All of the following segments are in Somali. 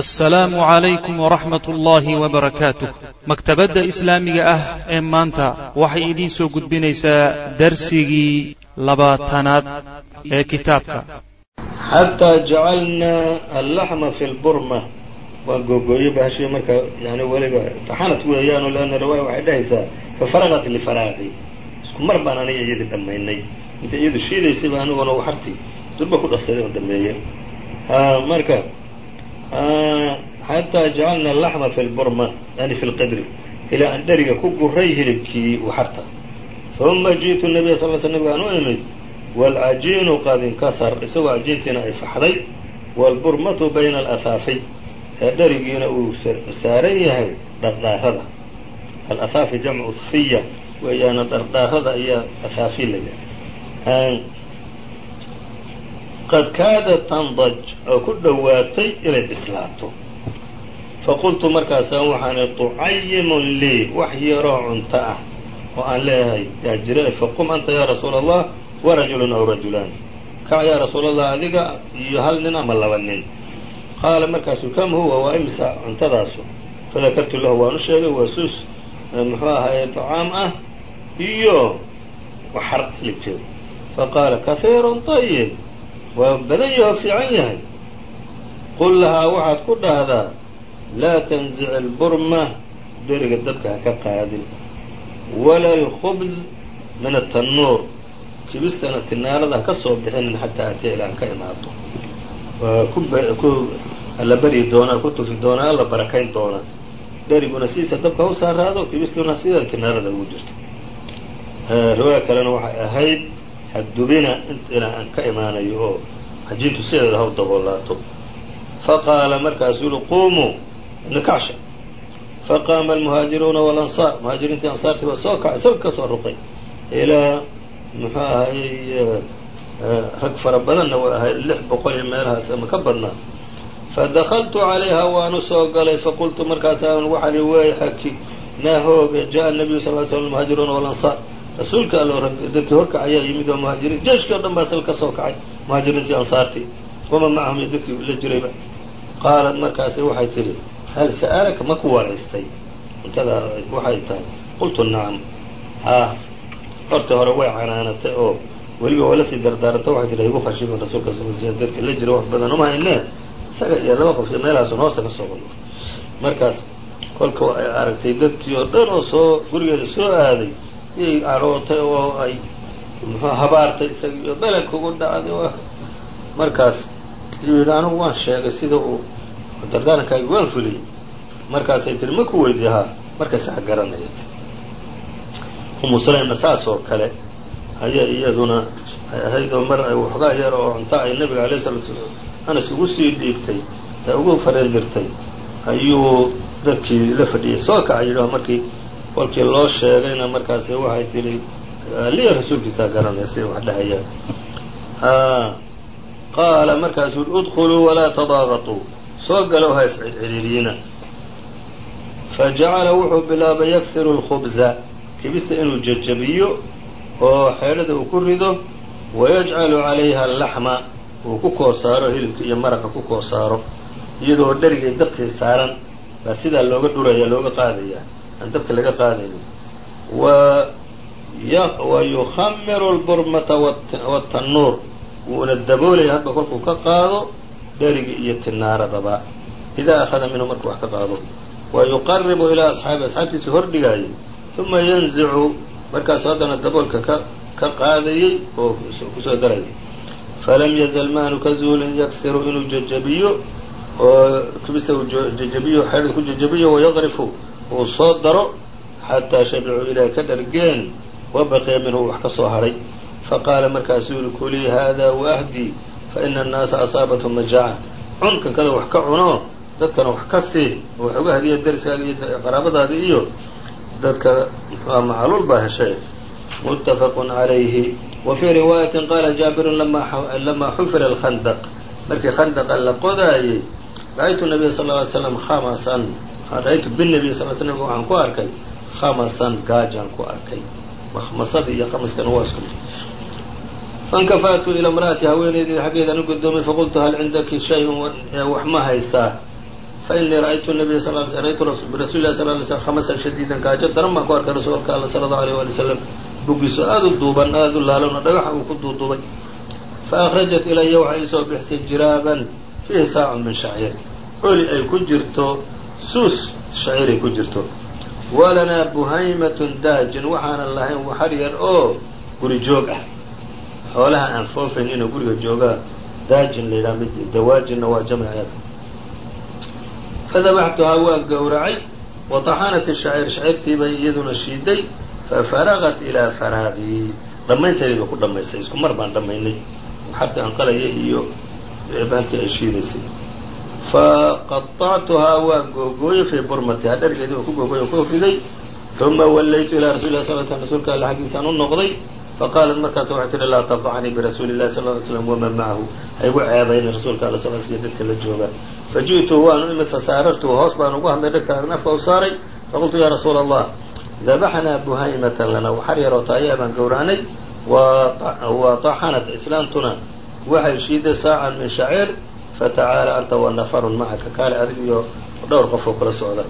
assalaamu calaykum waraxmat ullaahi wabarakaatuh maktabadda islaamiga ah ee maanta waxay idiin soo gudbinaysaa darsigii labaatanaad ee kitaabka. Xataa jacalnaa allaxma fi lburma waa googooyo bahashii marka yani weliba taxanad weeyaano leanna riwaaya waxay dhahaysaa fafaraqat lifaraaqi isku mar baan aniga iyadii dhammaynay. Inta iyadu shiidaysayba aniguna waxarti durba ku dhaqsaday oo dhameeyey marka xataa jacalna alaxma fi lburma yani fi lqidri ilaa aan dheriga ku guray hilibkii waxarta uma ji'tu nabiya sal sl nabigaan u imid waalcajiinu qad inkasar isagoo cajiintiina ay faxday waalburmatu bayna alahaafi ee dherigiina uu saaran yahay dhardhaarada alahaafi jamcu fiya weeyaana dhardhaarada ayaa ahaafi layahay qad kaadat tandaj oo ku dhowaatay inay bislaato. Faqultu markaasa waxaan tucayimun lii wax yaroo cunto ah oo aan leeyahay yaa jira faqum anta yaa rasuula allah warajulun aw rajulaan. Kac yaa rasuul allah adiga iyo hal nin ama laba nin. Qaala markaasu kam huwa waa imisa cuntadaasu? Fadakartu lahu waan u sheegay waa sus muxuu ahaye طacaam ah iyo waxar hilibkeed. Faqaala kahiirun طayib waa badan yahoo fiican yahay. Qul lahaa waxaad ku dhahdaa laa tanzic alburma. Deriga dabka ha ka qaadin. Wala alkhubz min atannuur kibistana tinaarada ha ka soo bixinin xataa an ka imaado ku alla beryi doonaa ku tufi doonaa alla barakayn doonaa dheriguna sidiisa dabka ha u saaraado kibistuna sida tinaarada ugu jirto. Riwaaya kalena waxay ahayd hadubina ilaa aan ka imaanayo oo cajiintu sideeda haw daboolaato. Faqaala markaasuu yihi qumuu nikacsha faqaama almuhaajiruuna walansaar muhaajiriintii ansaartii baa soo kacay isaga ka soo ruqay. Ilaa muxuu ahayey rag fara badanna way ahayd lix boqol iyo meelahaas ama ka badnaa. Fadakaltu calayha waanu soo galay faqultu markaasaan waxaan i wayxaki naahooga jaءa nabiyu sal ly slm muhaajiruuna walansaar rasuulka allo dadkii horkac ayaa yimid oo muhaajiriin jeeshkii o dhan baa sal ka soo kacay muhaajiriintii ansaartii wama macahum iyo dadkii la jirayba. Qaalat markaasi waxay tidhi hal sa'alaka ma ku waraystay cuntada waxay tahay qultu nacam haa horta hore way canaanatay oo weliba waa la sii dardaaranta waxay tihi igu khashimin rasuulka sal dadka la jira wax badan uma haynee isaga iyo laba qof meelahaasun hoosta ka soo qolo markaas kolka ay aragtay dadkii oo dhan oo soo gurigeeda soo aaday iyay oo ay habaartay isaga iyo beled kugu dhacday markaas yuu yidhi anigu waan sheegay sida uu dardaarankaagi waan fuliyey markaasay tihi ma ku weydiye haa markaas garanaya umu sulaymna saas oo kale ayaa iyaduna ay ahayd oo mar ay waxoogaa yar oo cunto ay nabiga alayh salatu slam anas ugu sii dhiibtay ee ugu fareendirtay ayuu dadkii la fadhiyey soo kacay yidhaho markii kolkii loo sheegayna markaasi waxay tihi liya rasuulkiisaa garanaya siday wax dhahayaan qaala markaasuu ui udkuluu walaa tadaaqatuu soo galo ha isciriiriyina fajacala wuxuu bilaabay yaksiru lkhubza kibista inuu jejabiyo oo xeedhada uu ku rido wayajcalu calayha alaxma uu ku koo saaro hilibka iyo maraqa ku koo saaro iyadoo dherigay dabkii saaran baa sidaa looga dhuraya looga qaadaya aan dabka laga qaadaynin. Wa yukhamiru lburmata watanuur wuuna daboolaya hadba kolkuu ka qaado dherigi iyo tinaaradaba idaa akhada minhu markuu wax ka qaado. Wa yuqaribu ilaa asxaabi asxaabtiisa hordhigaayay uma yanzicu markaasu haddana daboolka ka ka qaadayey oo ku soo darayay falam yazal maanu ka zuulin yaksiru inuu jejabiyo oo kibista uu jejabiyo xeedhda ku jejabiyo wayaqrifu uu soo daro xataa shabicuu ilaa ka dhargeen wabaqiya minhu wax ka soo hadhay faqaala markaasuu yihi kulii haadaa waahdii fa ina annaasa asaabathum majaaca cunkan kada wax ka cuno dadkana wax ka sii oo wax uga hadiya dariskaaga iyo qaraabadaada iyo dadka mxua macaluul baa heshay. Muttafaqun calayhi. Wa fii riwaayatin qaala jaabirun lamaa xufira alkhandaq. Markii khandaqa la qodaayey ra'aytu nabiya sal ly slam khamasan binabiy sal slam waxaan ku arkay khamasan gaajaan ku arkay. Makhmasada iyo khamaskana waa isku fankafa'tu ila imra'ati haweenaydii xaggeedaan u gudoomay faqultu hal cindaki shay-un? Wax ma haysaa fainii ra'aytu nabiya sal raytu birasuli lah sal lay slm khamasan shadiidan gaajo. Daran baan ku arkay rasuulka alla sala allahu alيyh wali wslam bugiiso aada u duuban aada u laalan oo dhagaxa uu ku duuduubay. Faakhrajat ilaya waxay isoo bixisay jiraaban fiihi saacun min shacir oli ay ku jirto suus shacir ay ku jirto. Walanaa buhaymatun daajin waxaanan lahayn waxar yar oo guri joog ah. Xoolaha aan foofayn inuu guriga joogaa daajin la yidhaha mid dawaajinna waa jamceeda fadabaxtuhaa waa gowracay wataxanat ishacir shacirtii bay iyaduna shiiday fafaraqat ilaa faraaqii dhammaynteedii bay ku dhammaystay isku mar baan dhammaynay. Xabta aan qalaya iyo baalkii ay shiidaysay faqaطactuhaa waa googooyey fii burmatihaa dhargeedii oo ku googooy o ku riday uma wallaytu ilaa rasuli lah sl rsulka alla xaggiisaan u noqday. Faqaalat markaas waxay tihi laa tadacnii birasuuli llahi sal ly slam waman macahu haygu ceebayna rasuulka alla sal sl dadka la jooga. Faji'tuhu waanu imid fasaarartuhu hoos baan ugu hadlay dhegtaan afka u saaray. Faqultu ya rasuula allah dabaxnaa buhaymatan lana waxar yaroo taayaa baan gowracnay wa taxanat islaamtuna waxay shiiday saacan min shaciir fatacaala anta wa nafarun macaka kaale adig iyo dhowr qof oo kula socda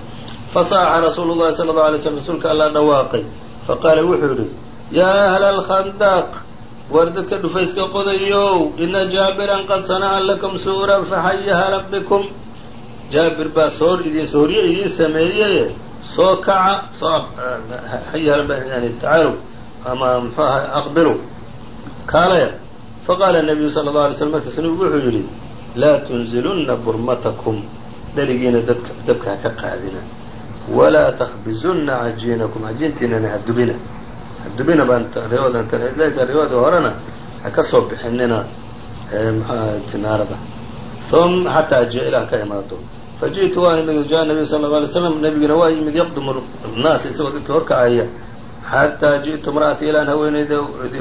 fasaaxa rasuulu llahi sala allau alay slm rasuulka allaa dhawaaqay faqaala wuxuu yidhi yaa ahla alkhandaq war dadka dhufayska qodayow ina jaabiran qad sanaca lakum suuran faxaya halan bikum jaabir baa soor idin soorye idiin sameeyey soo kaca soo yani tacaalow ama muxuu ahay aqbilu kaalaya faqaala nabiyu sala allau alay slam markaas nabigu wuxuu yidhi laa tunzilunna burmatakum. Dherigiina dabka ha ka qaadina. Walaa takbizunna cajiinakum. Cajiintiinana hadubina hadubina baan riwaayada horena ha ka soo bixinina mxuaha tinaarada um xataa ajiya ilaa ka imaado faji'tu waan imid jaa nabiyu sala lla alay slam nabigina waa yimid yaqdumu naas isagoo dadka horkacaya xataa ji'tu imra'ati ilaan haweeneydi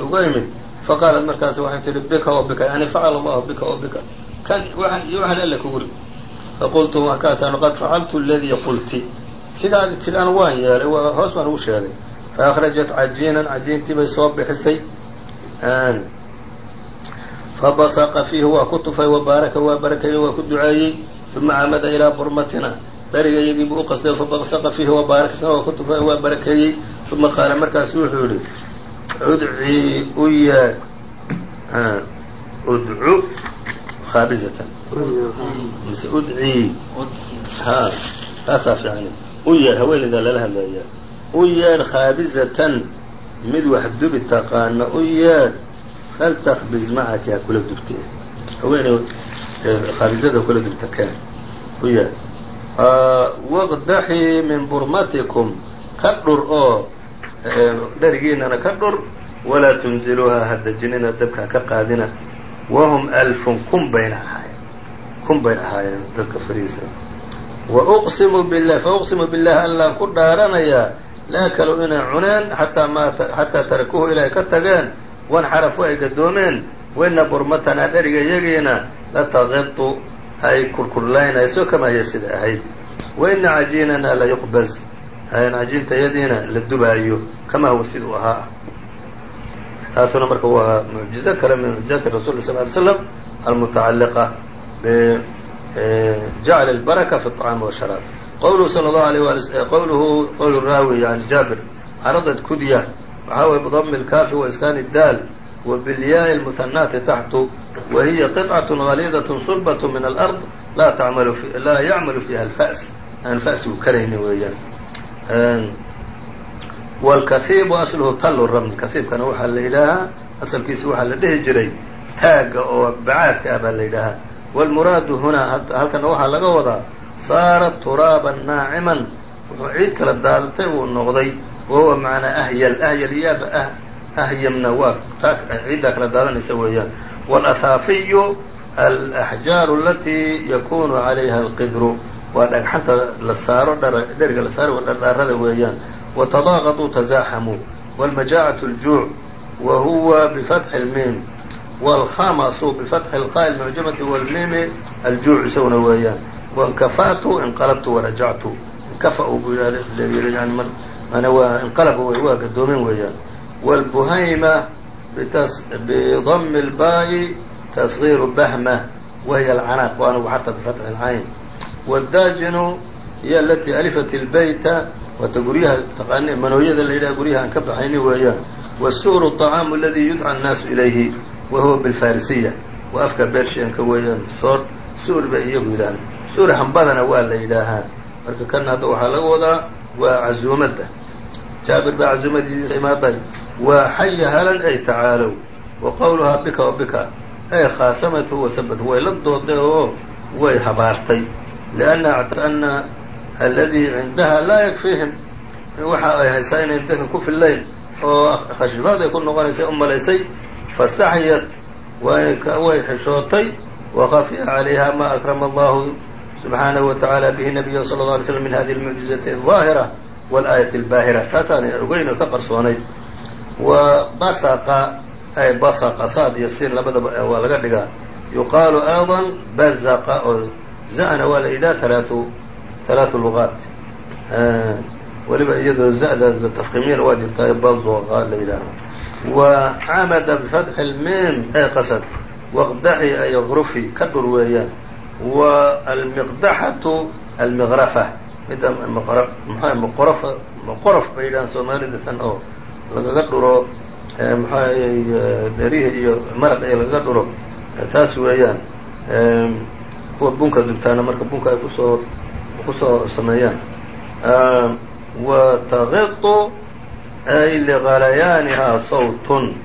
uga imid faqaalat markaas waxay tihi bika wa bika yani facala allahu bika wa bika kan iyo waxaan alle kugu ri faqultu markaasaan qad facaltu aladii qulti sidaad tidhaan waan yeelay hoos baan ugu sheegay faakhrajat cajiinan cajiintii bay soo bixisay fabasaqa fiihi waa ku tufay wabaaraka waa barakeeyey waa ku duceeyey uma camada ilaa burmatina dharigayagii buu u qasday fabasaqa fiihi wabaarakasna waa ku tufay waa barakeeyey uma qaala markaasu wuxuu yihi udcii u yeedh udcu khaabizatan mise udcii ha taasaa fiicani u yeedh haweeneydaa lala hadlaya u yeedh khaabizatan mid wax dubi taqaana u yeedh faltakbiz macaki ha kula dubtee haweeney khaabizada kula dubta keen u yeedh waqdaxii min burmatikum ka dhur oo dharigiinana ka dhur walaa tunziluuhaa ha dejinina dabka ka qaadina wahum alfun kun bayna ahaayeen kun bay ahaayeen dadka fariisa wa uqsimu billah fa uqsimu billahi allaan ku dhaaranayaa la akalu inay cuneen xataa maata xataa tarakuuhu ilaahay ka tageen wanxarafu ay gadoomeen waina burmatanaa dheriga yagiina lataqitu ay kurkurlaynayso kama hiya sida ahayd waina cajiinana la yuqbaz cajiinta yadiina la dubaayo kama huwa siduu ahaa taasuna marka waa mucjizo kale min mucjizaati rasul sal ly slam almutacaliqa bijacli اlbaraka fi الطcaami washaraab qowluhu sala allahu alayh wali qowluhu qowl raawi yani jaabir caradat kudya waxaa way bidami اlkaafi wa iskaani daal wa bilyaai اlmuhanaati taxtu wa hiya qiطcaة galiidaة sulbaة min alأrض laa tacmalu laa yacmalu fiiha alfa's aan fa'sigu karaynin weeyaan wاlkahiibu asluhu tallu raml kahiibkana waxaa la yidhaahaa asalkiisa waxaa la dhihi jiray taagga oo bacaadka ah baa la yidhaahaa wاlmuraadu hunaa halkana waxaa laga wadaa saara turaaban naaciman wuxuu ciid kala daadatay uu noqday wa huwa macnaa ahyal ahyal yaaba ah ahyamna waa taa ciiddaa kala daadanaysa weeyaan wاlahaafiyu alaxjaaru alatii yakunu calayha alqidru waa dhagxanta la saaro dheriga la saaro dhardhaarada weeyaan watadaaqaduu tasaaxamuu wاlmajaacaة اljuuc wa huwa bifatxi اlmiim wاlkhamasu bifatxi اlqaa اlmucjamati wاlmiimi aljuuc isaguna weeyaan wankafa'tu inqalabtu warajactu inkafa-u buu yani mana waa inqalaba wey waa gadoomin weeyaan wاlbuhayma bidami اlbaa'i tasgiiru bahma wahiy alcanaaq waanagu xataa bifatxi اlcayn wاdaajinu hiy alatii alifat اlbeyta waata guryaha taqaani manooyada la yidhaha guryaha aan ka baxayni weeyaan wالsu'ru الطacaamu aladi yudcى الnaasu ilayhi wa huwa biاlfarisiya wa afka bershianka weeyaan soor suur bay iyagu yidhahaan suur hambadana waa la yidhaahaa marka kan hadda waxaa laga wadaa waa cazuumadda jaabir baa cazuumadiisa imaaday waa xaya halan ay tacaalow wa qowluhaa bika wa bika ay khaasamathu wasabathu way la dooday oo way habaartay lianna ana alladii cindaha laa yakfiihim waxa ay haysaa inayn dadka ku fillayn oo khashifaad ay ku noqonaysay u malaysay fastaxyat way xishootay wakafiya calayha ma akrama allahu subxaanahu wa tacaala bihi nabiya sala اla alay slm min hadihi اlmucjizati الظaahira wاlaayati اlbaahira taasaanay ogeyn oo ka qarsoonayd wa basaqa ay basaqa saad iyo siin labadaba waa laga dhigaa yuqaalu ayضa bazaqa oo za'na waa la yidhaha halaau halaau lugaat. Weliba iyadoo za'da tafkiimiyana waa jirtaa bazoqa la yidhaaho wa camada bifatxi lmim ee qasad. Waqdaxi ay grufi ka dhur weeyaan. Wa almiqdaxatu almiqrafa. Midda mxua mqorof mqorof bay yidhahaan soomaalida tan oo lagaga dhuro maxaayy dherihi iyo maraq iyo lagaga dhuro. Taas weeyaan kuwa bunka dubtaana marka bunka ay ku soo ku soo sameeyaan. Wa taqitu ay ligalayaanihaa sawtun.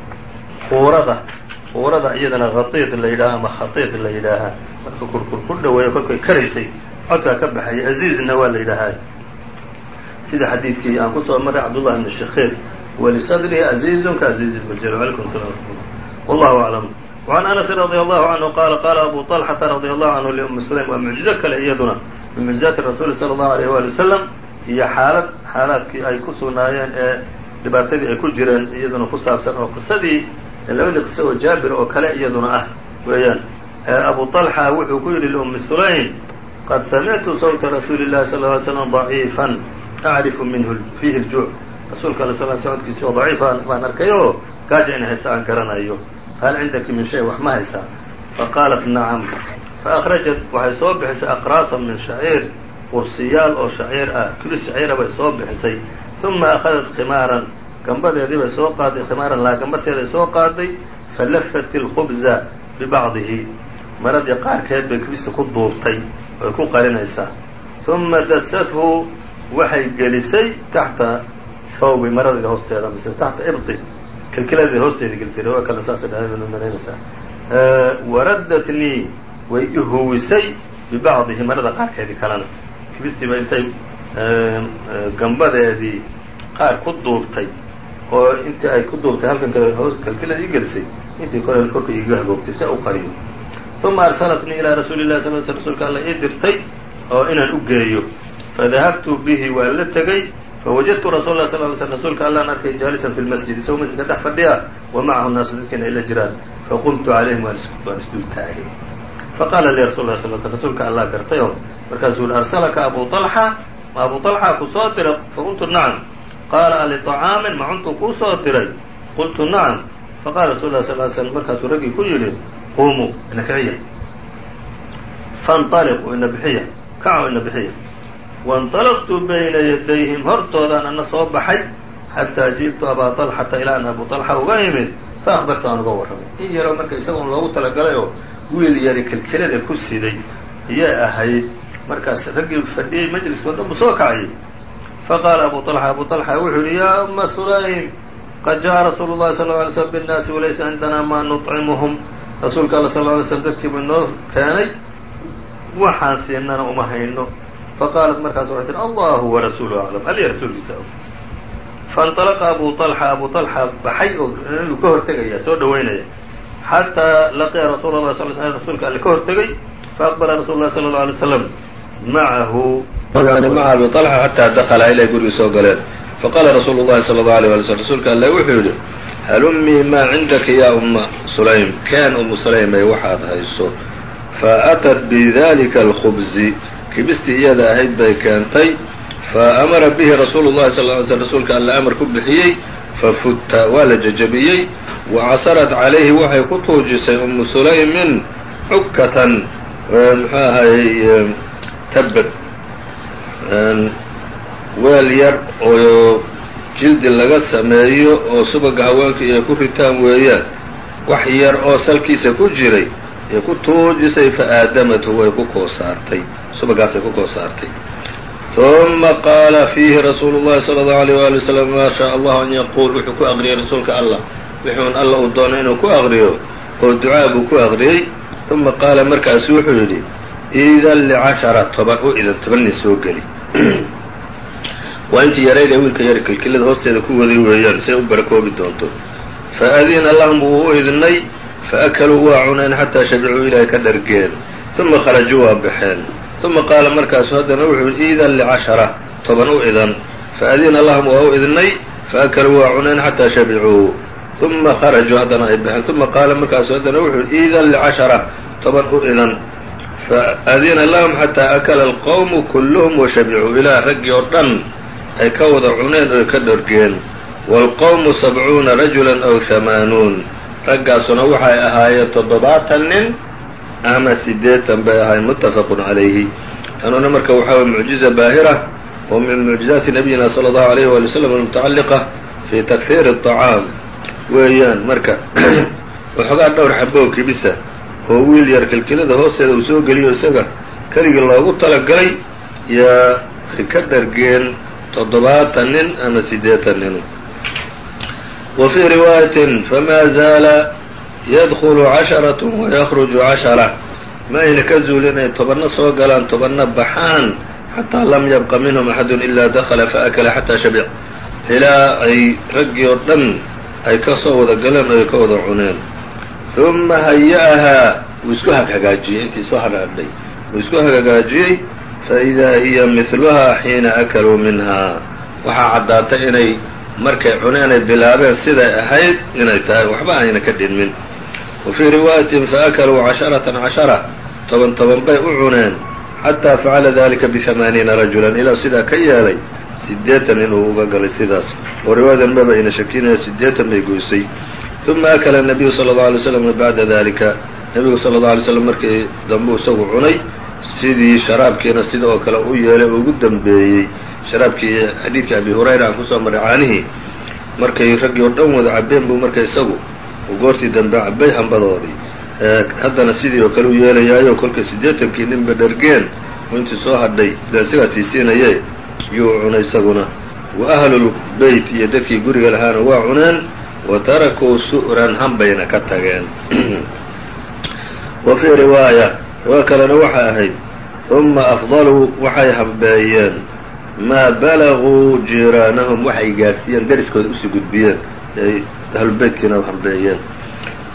Quurada quurada iyadana khatiid la yidhaaha ama khatiid la yidhaahaa marka kurkur ku dhaweeyo kolkay karaysay codkaa ka baxaya aziizna waa la yidhaahaa sida xadiidkii aan ku soo maray cabdullah ibn shakhiir walisadrihi aziizun kaaziiz bajal alaykum salam wallahu aclam وعn أنس رضي الله عنه qال qال أbو طلحة رضي الله عنه لأmi سليم waa muعjizo kale iyaduna min muعjiزaati rasuuli صلى الله عليه وaلي وسلم iyo xaalad xaalaadkii ay ku sugnaayeen ee dhibaatadii ay ku jireen iyaduna ku saabsan oo qisadii labadii qiso oo jaabir oo kale iyaduna ah weeyaan abu طلحة wuxuu ku yidhi لأmi سulaym qad samictu sوta rasuuli الlahi صلى اه عل سلم ضaعيiفا أعrifu minhu fiihi الjuuع rasuulka al sl socodkiisi oo ضaciifa baan arkay oo gaaja in haysa aan garanayo hal cindaki min shay wax ma haysaa faqaalat nacam faakhrajat waxay soo bixisay aqraasa min shaciir qursiyaal oo shaciir ah kilis shaciira bay soo bixisay uma akhadat khimaaran gambadeedii bay soo qaaday khimaaran laa gambarteeday soo qaaday falafat ilkhubza bibacdihi maradii qaarkeed bay kilista ku duubtay oy ku qarinaysaa uma dasadhu waxay gelisay taxta thawbi maradida kilkiladii hoosteeda gelisay riwaya kale saasay dhahay malaynaysaa waraddatnii way ihuwisay bibacdihi marada qaarkeedii kalena. Kibistiiba intay gambadeedii qaar ku duubtay oo intii ay ku duubtay halkan kale hoos kilkilada ii gelisay intii kole korka iiga hagoogtay si u qariyo. Uma arsalatnii ilaa rasuuli llahi sal sl rsulka alla ii dirtay oo inaan u geeyo. Fadahabtu bihi waa la tegey fawajadtu rasuul lah sal ly slm rasuulka allaan arkay jaalisan fi lmasjid isagoo masjidka dhex fadhiya wa macahu naasu dadkiina ayla jiraan faqumtu calayhim waan isdul taagay faqaala lii rasul lah sl sl rasuulka allah gartayoo markaasuu yhi arsalaka abu alxa ma abu alxa ku diray faqultu nacam qaala alitacaamin ma cuntuu kuu diray qultu nacam faqala rasul lah sal slm markaasuu raggii ku yidhi quumuu ina kiciya ina bixiya kacuu ina bixiya waاnطalaqtu bayna yadayhim hortoodaan ana soo baxay xataa jiئtu abaa طalxata ilaa an abu طalxa uga imid faakbartu aan uga warramay in yaroo marka isagoon loogu talagalay oo wiil yari kelkelada ku siday ayay ahayd markaas raggii fadhiyey majliska o dhan buu soo kacayay faqaala abu طalxa abu طalxa wuxuu yihi yaa uma sulaym qad jaءa rasuulu الlahi sal ه alay slm bالnaasi walaysa cindana ma nuطcimuhum rasuulka alla sal ly slm dadkiibu inoo keenay waxaan siinana uma hayno faqaalat markaas waxay tihi allahu warasuulu aclam aliya rasuulkiisa og faاnطalaqa abu طalxa abu طalxa baxay oo inuu ka hortegaya soo dhaweynaya xataa laqiya rasuul اlah sal sl rasuulka alle ka hortegay faaqbala rasul lah sala اlه alay slam macahu maca abi طalxa xataa dakala ilay gurigii soo galeen faqala rasuulu llahi salى اlه alيه alay slm rasuulka alle wuxuu yidhi halumii maa cindaki ya uma sulaym keen umu sulaymay waxaad hayso faatat bidalika اlkhubzi kibistii iyada ahayd bay keentay. Faamara bihi rasuulu llahi sal ly slm rasuulka alla amar ku bixiyey fafutta waa la jejabiyey wa casarat calayhi waxay ku tuujisay umu sulaymin cukkatan muxuu ahayy tabad weel yar oo jildi laga sameeyo oo subaga haweenkii ay ku ritaan weeyaan. Wax yar oo salkiisa ku jiray ay ku tuujisay faaadamathu way ku koosaartay subagaasay ku koosaartay uma qaala fiihi rasuulu llahi sala allahu alayh waali wasalam maa shaa allahu an yaquul wuxuu ku aqriyay rasuulka allah. Wuxuun alla uu doonay inuu ku aqriyo oo ducaa buu ku aqriyey. Uma qaala markaasu wuxuu yidhi idan licashara toban u idan tobanna soo geli. Waa intii yaraydee wiilka yar kilkilada hoosteeda ku waday weeyaan say u barakoobi doonto. Fa adina lahum wuu u idnay faakaluu waa cuneen xataa shabicuu ilaahay ka dhargeen uma kharajuu waa baxeen uma qaala markaasu haddana wuxuu yihi iidan licashara toban u idan faadina lahum waa u idnay faakaluu waa cuneen xataa shabicuu uma kharajuu haddana ay baxeen uma qaala markaasu haddana wuxuu iidan licashara toban u idan faadina lahum xataa akala alqowmu kulluhum washabicuu ilaa raggii oo dhan ay ka wada cuneen oy ka dhargeen waalqowmu sabcuuna rajulan aw hamaanuun raggaasuna waxay ahaayeen toddobaatan nin ama siddeetan bay ahaayeen muttafaqun calayhi tanuna marka waxaa way mucjiza baahira oo min mucjizaati nabiyina sala allahu alayh waali wasalam almutacalliqa fii takhiiri aطacaam weeyaan marka waxoogaa dhowr xaboo kibisa oo wiil yar kilkilada hoosteeda uu soo geliyo isaga. Keligii loogu talagalay yaa ay ka dhargeen toddobaatan nin ama siddeetan nin wa fii riwaayatin famaa zaala yadkulu casharat wayakruju cashara ma ayna ka zuulin ay tobanna soo galaan tobanna baxaan xataa lam yabqa minhum axadun ilaa dakala faakala xataa shabic ilaa ay raggii oo dhan ay ka soo wada galeen ay ka wada cuneen uma haya-ahaa wuu isku haghagaajiyey intii soo hadhaadhay wuu isku hagaajiyey faidaa hiya midluhaa xiina akaluu minhaa waxaa caddaatay inay markay cuneen ay bilaabeen siday ahayd inay tahay waxba ayna ka dhinmin wa fii riwaayatin faakaluu casharatan cashara toban toban bay u cuneen xataa facala dalika bihamaaniina rajulan ilaa sidaa ka yeelay siddeetan inuu uga galay sidaas. Oo riwaayadan maba ayna shakinaya siddeetan bay goysay. Uma akala nabiyu sala allau alay slam bacda dalika nebigu sala allau alay slam markii dambu isagu cunay sidii sharaabkiina sida oo kale u yeelay ugu dambeeyey sharaabkii xadiidkii abi hurayra aan ku soo marray caanihii markay raggii oo dhan wada cabeen buu marka isagu goortii dambe cabay hambadoodii. Haddana sidii oo kale u yeelayaayo kolkay siddeetankii ninba dhargeen oo intii soo hadhay dee isagaa siisiinaye yuu cunay isaguna. Wa ahlulbeyt iyo dadkii guriga lahaana waa cuneen wa tarakuu su'ran hanbayna ka tageen. Wa fii riwaaya waa kalena waxay ahayd uma afdaluu waxay hambeeyeen maa balaguu jiiraanahum waxay gaarsiiyeen deriskooda u sii gudbiyeen ay ahlubeytkiina hambeeyeen.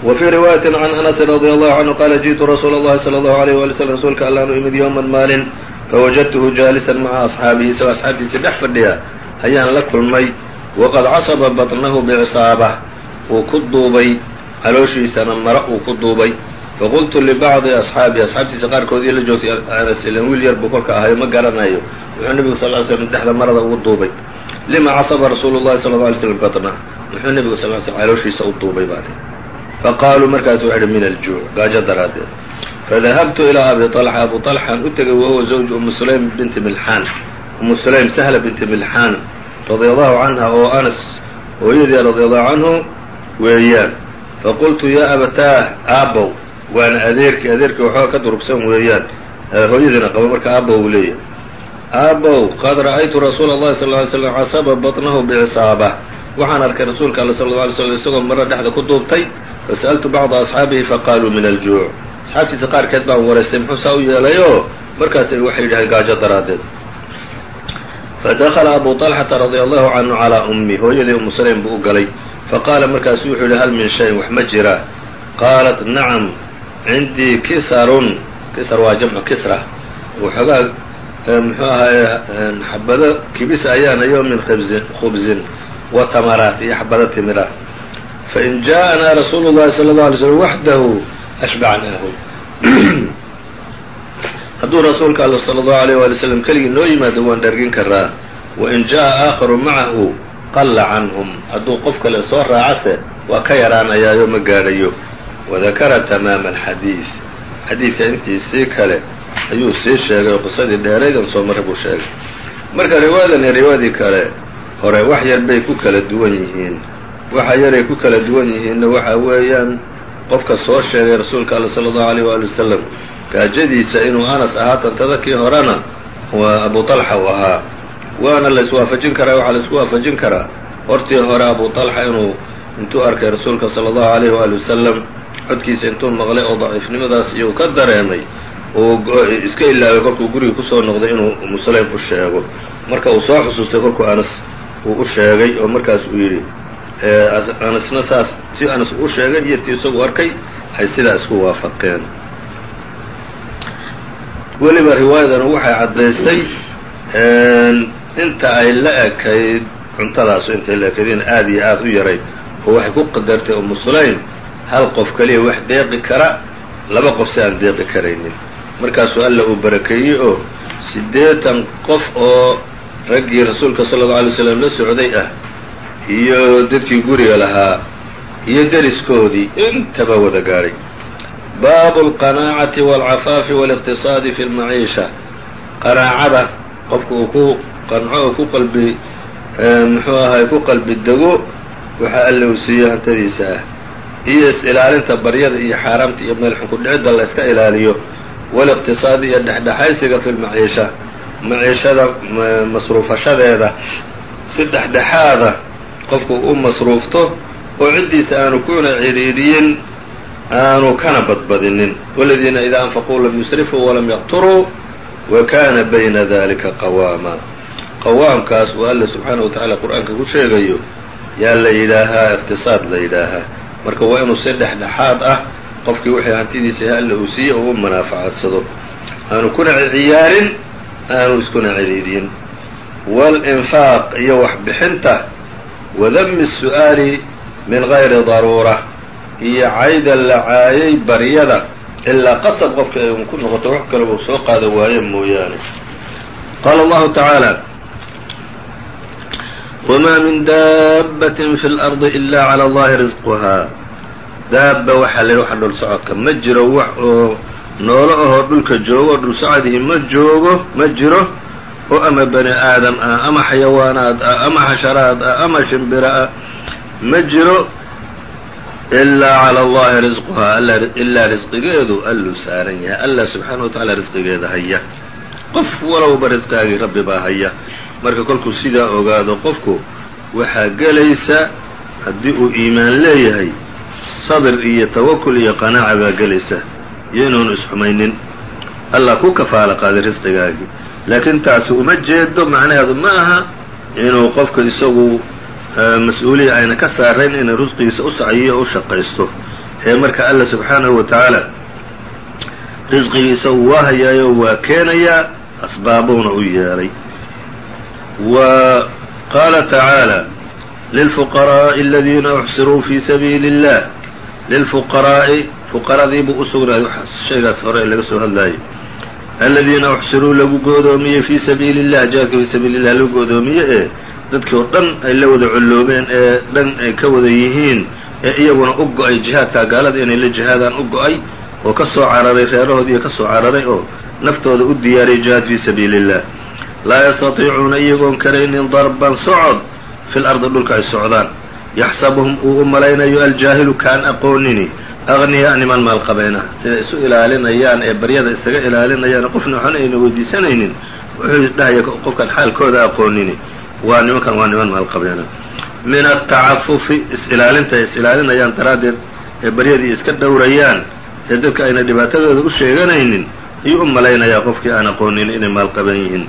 Wa fii riwaayatin can anasin radi allahu canhu qaala ji'tu rasuula allahi sala allahu alayh waali slam rasuulka allaanu imid yowman maalin fawajadtuhu jaalisan maca asxaabihi isagoo asxaabtiisa dhex fadhiya ayaan la kulmay waqad casaba batnahu bicisaabah wuu ku duubay calooshiisana mara uu ku duubay. Faqultu libacdi asxaabii asxaabtiisa qaarkoodii la joogtay anas ilan wiil yar buu kolka ahayo ma garanayo wuxuu nebigu sal ly slm dhexda marada ugu duubay. Lima casaba rasuulu llahi sala alla alay slam batna muxuu nebigu sal slm calooshiisa u duubay baa faqaaluu markaasu waxay hi min aljuuc gaajo daraaddeed. Fadahabtu ilaa abi طalxa abu طalxaan u tegay wahuwa zawju umu sulaym binti milxaan. Umu sulaym sahla binti milxaan radia allahu canha oo anas hooyadii radia allahu canhu weeyaan faqultu yaa abataa aabow. Waana adeerkii adeerkii waxooga ka durugsan weeyaan. Hooyadiina qabo marka aabow uu leeyahay. Aabow qad ra'aytu rasuula allahi sal lay slam casaba batnahu bicisaaba waxaan arkay rasuulka alle sal lay slm isagoo maro dhexda ku duubtay. Fasa'altu bacda asxaabihi faqaaluu min aljuuc. Asxaabtiisa qaarkeed baan waraystay muxuu saa u yeelay oo markaas waxay yidhahdeen gaajo daraaddeed. Fadakala abu طalxata radia allahu canhu calaa ummi. Hooyadii umu salaym buu u galay faqaala markaasu wuxuu yihi hal min shayin wax ma jira qaalat nacam cindii kisarun kisar waa jamcu kisra waxoogaa muxuu ahaye xabado kibis ayaanayo min bzin khubzin wa tamaraat iyo xabado timira fain jaaءanaa rasuulu llahi salى اlه alay slm waxdahu ashbacnaahu hadduu rasuulka alla salى اllahu alيyh wali slam keligii noo yimaado waan dhargin karaa wain jaaءa aakharu macahu qalla canhum. Hadduu qof kale soo raacase waa ka yaraanayaayo ma gaadhayo. Wadakara tamaama alxadiid xadiidka intiisii kale ayuu sii sheegay oo qisadii dheeraydan soo marray buu sheegay. Marka riwaayadan iyo riwaayadii kale hore wax yar bay ku kala duwan yihiin. Waxa yaray ku kala duwan yihiinna waxa weeyaan qofka soo sheegay rasuulka alla sala allahu alayh waali wasalam gaajadiisa inuu anas ahaa tantada kii horena waa abu talxa uu ahaa waana la iswaafajin karaa waxaa la isku waafajin karaa. Hortii hore abu talxa inuu intuu arkay rasuulka sala allahu alayh waali wasalam codkiisa intuu maqlay oo daciifnimadaas iyo ka dareemay uu iska ilaabay kolkuu guriga ku soo noqday inuu musaleym u sheego. Marka uu soo xusuustay kolkuu anas uu u sheegay oo markaas uu yidhi anasna saas ti anas uu sheegay iyo ti isagu arkay ay sidaa isku waafaqeen. Weliba riwaayadana waxay caddaysay inta ay la ekayd cuntadaasu intay la ekayd in aada iyo aada u yarayd oo waxay ku qadartay umu sulaym hal qof keliya wax deeqi kara laba qof si aan deeqi karaynin. Markaasuu alla uu barakeeyey oo siddeetan qof oo raggii rasuulka sala allau alay slam la socday ah iyo dadkii guriga lahaa iyo deriskoodii intaba wada gaadhay baabu alqanaacati waalcafaafi waaliqtisaadi fi lmaciisha qanaacada qofka uu ku qanco oo ku qalbi muxuu ahay ku qalbi dego waxa alla uu siiyo hantadiisa ah iyo is-ilaalinta baryada iyo xaaraamta iyo meel xunku dhicidda la yska ilaaliyo. Waliqtisaadi iyo dhexdhexaysiga fi lmaciisha maciishada masruufashadeeda. Si dhexdhexaada qofku u masruufto oo ciddiisa aanu kuna cidhiidhiyin aanu kana badbadinin. Waladiina idaa anfaquu lam yusrifuu walam yaqturuu wa kana bayna dalika qawaama. Qawaamkaas uu alla subxaana wa tacaala qur'aanka ku sheegayo yaa la yidhaahaa iqtisaad la yidhaahaa marka waa inuu si dhexdhexaad ah qofkii wixii hantidiisa alla uu siiye uu u manaafacadsado aanu kuna ciyaarin aanu iskuna cidhiidhin walinfaaq iyo waxbixinta wadami الsu'aali min gayri daruura iyo cayda la caayay baryada ilaa qasab qofka ay un ku noqoto wax kale uu soo qaada waaye mooyaane qaala allahu tacaala wmaa min daabbatin fi اlardi ila cala allahi risquhaa daabba waxaa la yidhi waxa dhul socodka ma jiro wax oo noolo ahoo dhulka joogo dhul socodihii ma joogo ma jiro oo ama bani aadam ah ama xayawaanaad ah ama xasharaad ah ama shimbira ah ma jiro ilaa cala allahi risquhaa ilaa risqigeedu alluu saaran yahay allah subxaana wa tacaala risqigeeda haya qof walowba risqaagii rabbi baa haya marka kolkuu sidaa ogaado qofku waxaa gelaysa haddii uu iimaan leeyahay sabir iyo tawakul iyo qanaaca baa gelaysa iyo inuunu isxumaynin allah ku kafaalo qaaday risqigaagii laakiin taasi uma jeedo macnaheedu ma aha inuu qofka isagu mas'uuliya ayna ka saarayn inuu risqigiisa u sacyiyo u shaqaysto. Ee marka alla subxaanahu wa tacaala risqigii isagu waa hayaayo waa keenayaa asbaabuuna u yeelay. Wa qaala tacaala lilfuqaraa'i aladiina uxsiruu fii sabiili اllah lilfuqaraa'i fuqaradii buu u sugnaaday shaygaas hore laga soo hadlaayay aladiina uxsiruu lagu goodoomiyey fii sabiili اllah jihaadka fii sabiili llah lagu goodoomiye ee dadkii oo dhan ay la wada colloobeen ee dhan ay ka wada yihiin ee iyaguna u go'ay jihaadkaa gaalada inay la jihaadaan u go'ay oo ka soo cararay reerahoodiiyo ka soo cararay oo naftooda u diyaariyay jihaad fii sabiili اllah laa yastatiicuuna iyagoon karaynin darban socod fi lardi dhulka ay socdaan yaxsabuhum uu u malaynayo aljaahilu kaan aqoonini agniyaa niman maalqabeena siday isu ilaalinayaan ee baryada isaga ilaalinayaan qofna waxna ayna weydiisanaynin wuxuu dhahaya qofkaan xaalkooda aqoonini waa nimankan waa niman maalqabeena min atacafufi is-ilaalinta ay is-ilaalinayaan daraaddeed ee baryadii iska dhowrayaan ee dadka ayna dhibaatadooda u sheeganaynin ayuu u malaynayaa qofkii aan aqoonin inay maalqaban yihiin.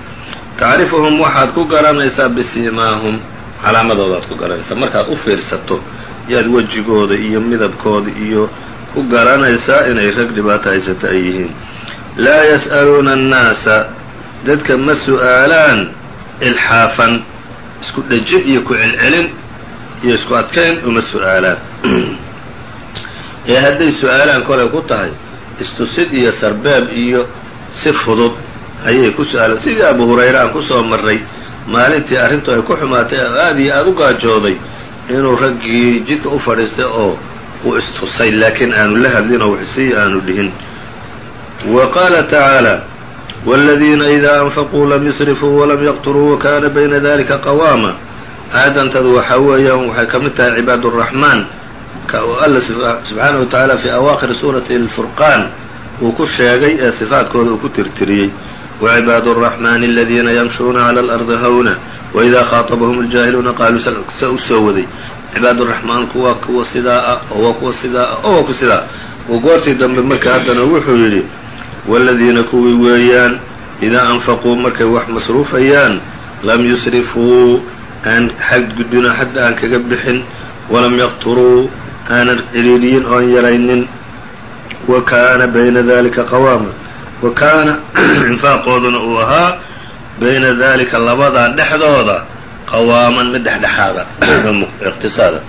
Tacrifuhum waxaad ku garanaysaa bisiimaahum calaamadoodaad ku garanaysaa markaad u fiirsato yaad wejigooda iyo midabkooda iyo ku garanaysaa inay rag dhibaato haysata ay yihiin. Laa yas'aluuna annaasa dadka ma su'aalaan ilxaafan isku dhejin iyo ku celcelin iyo isku adkayn uma su'aalaan. Ee hadday su'aalaan kolay ku tahay istusid iyo sarbeeb iyo si fudud ayay ku su'aalaan sidii abu hurayre aan ku soo marray maalintii arrintu ay ku xumaatay oo aada iyo aada u gaajooday inuu raggii jidka u fadhiistay oo uu istusay laakiin aanu la hadlin oo waxsiiya aanu dhihin wa qaala tacaala wاladiina idaa anfaquu lam yusrifuu walam yaqturuu wakana bayna dalika qawaama aayadantadu waxaa weeyaan waxay ka mid tahay cibaad الraxmaan alla subxaanaه wa tacaala fii awaakhiri suurati اlfurqaan uu ku sheegay ee sifaadkooda uu ku tirtiriyey وعباad الرحمن الذيina يمشhuuna عlى الأرضi hwna وإida khaaطبهم الجاhiluuna qaaluu se u soo waday cibaad الرaحmaanku waa kuwa sidaa ah oo waa kuwa sidaa ah oo waa ku sidaa uu goortii dambe marka haddana wuxuu yidhi والadiina kuwii weeyaan إidaa أنfaquu markay wax masruufayaan lam yusrifuu aan xadgudbino xadda aan kaga bixin walam yaqturuu aanan ciriiriyin oon yaraynin wa kaana bayna dalika qawaama wa kaana infaaqooduna uu ahaa bayna dalika labadaa dhexdooda qawaaman mid dhexdhexaada iqtisaada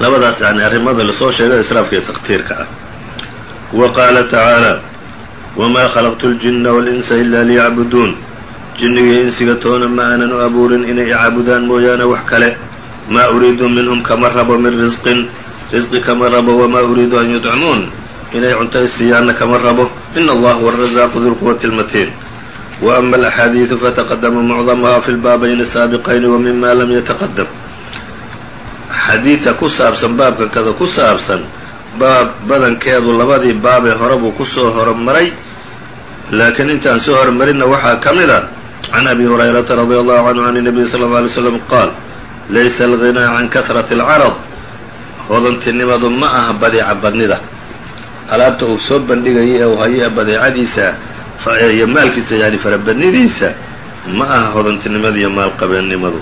labadaas yani arrimada la soo sheegay israafka iyo taqtiirka ah wa qaala tacaala wamaa khalaqtu اljina waاlinsa ila liyacbuduun jinniga insiga toona ma aanan u abuurin inay icaabudaan mooyaane wax kale maa uriidu minhum kama rabo min risqin risqi kama rabo wamaa uriidu an yudcimuun inay cunto siiyaanna kama rabo. In allah huwa arazaaqu dilquwati lmatiin wa ama alaxaadiidu fataqadama mucdamaha fi lbaabayni asaabiqayni wa mima lam yataqadam xadiidka ku saabsan baabka kada ku saabsan baab badankeedu labadii baabee hore buu ku soo hormaray. Laakiin intaan soo hormarinna waxaa ka mid a can abi hurayrata radia allahu canhu can nabiyi sala alla alay slam qaal laysa alghinaa can kahrati alcarad hodantinimadu ma aha badiica badnida alaabta uu soo bandhigayay ee uu haye badeecadiisa iyo maalkiisa yani farabadnidiisa ma aha hodantinimada iyo maalqabeennimadu.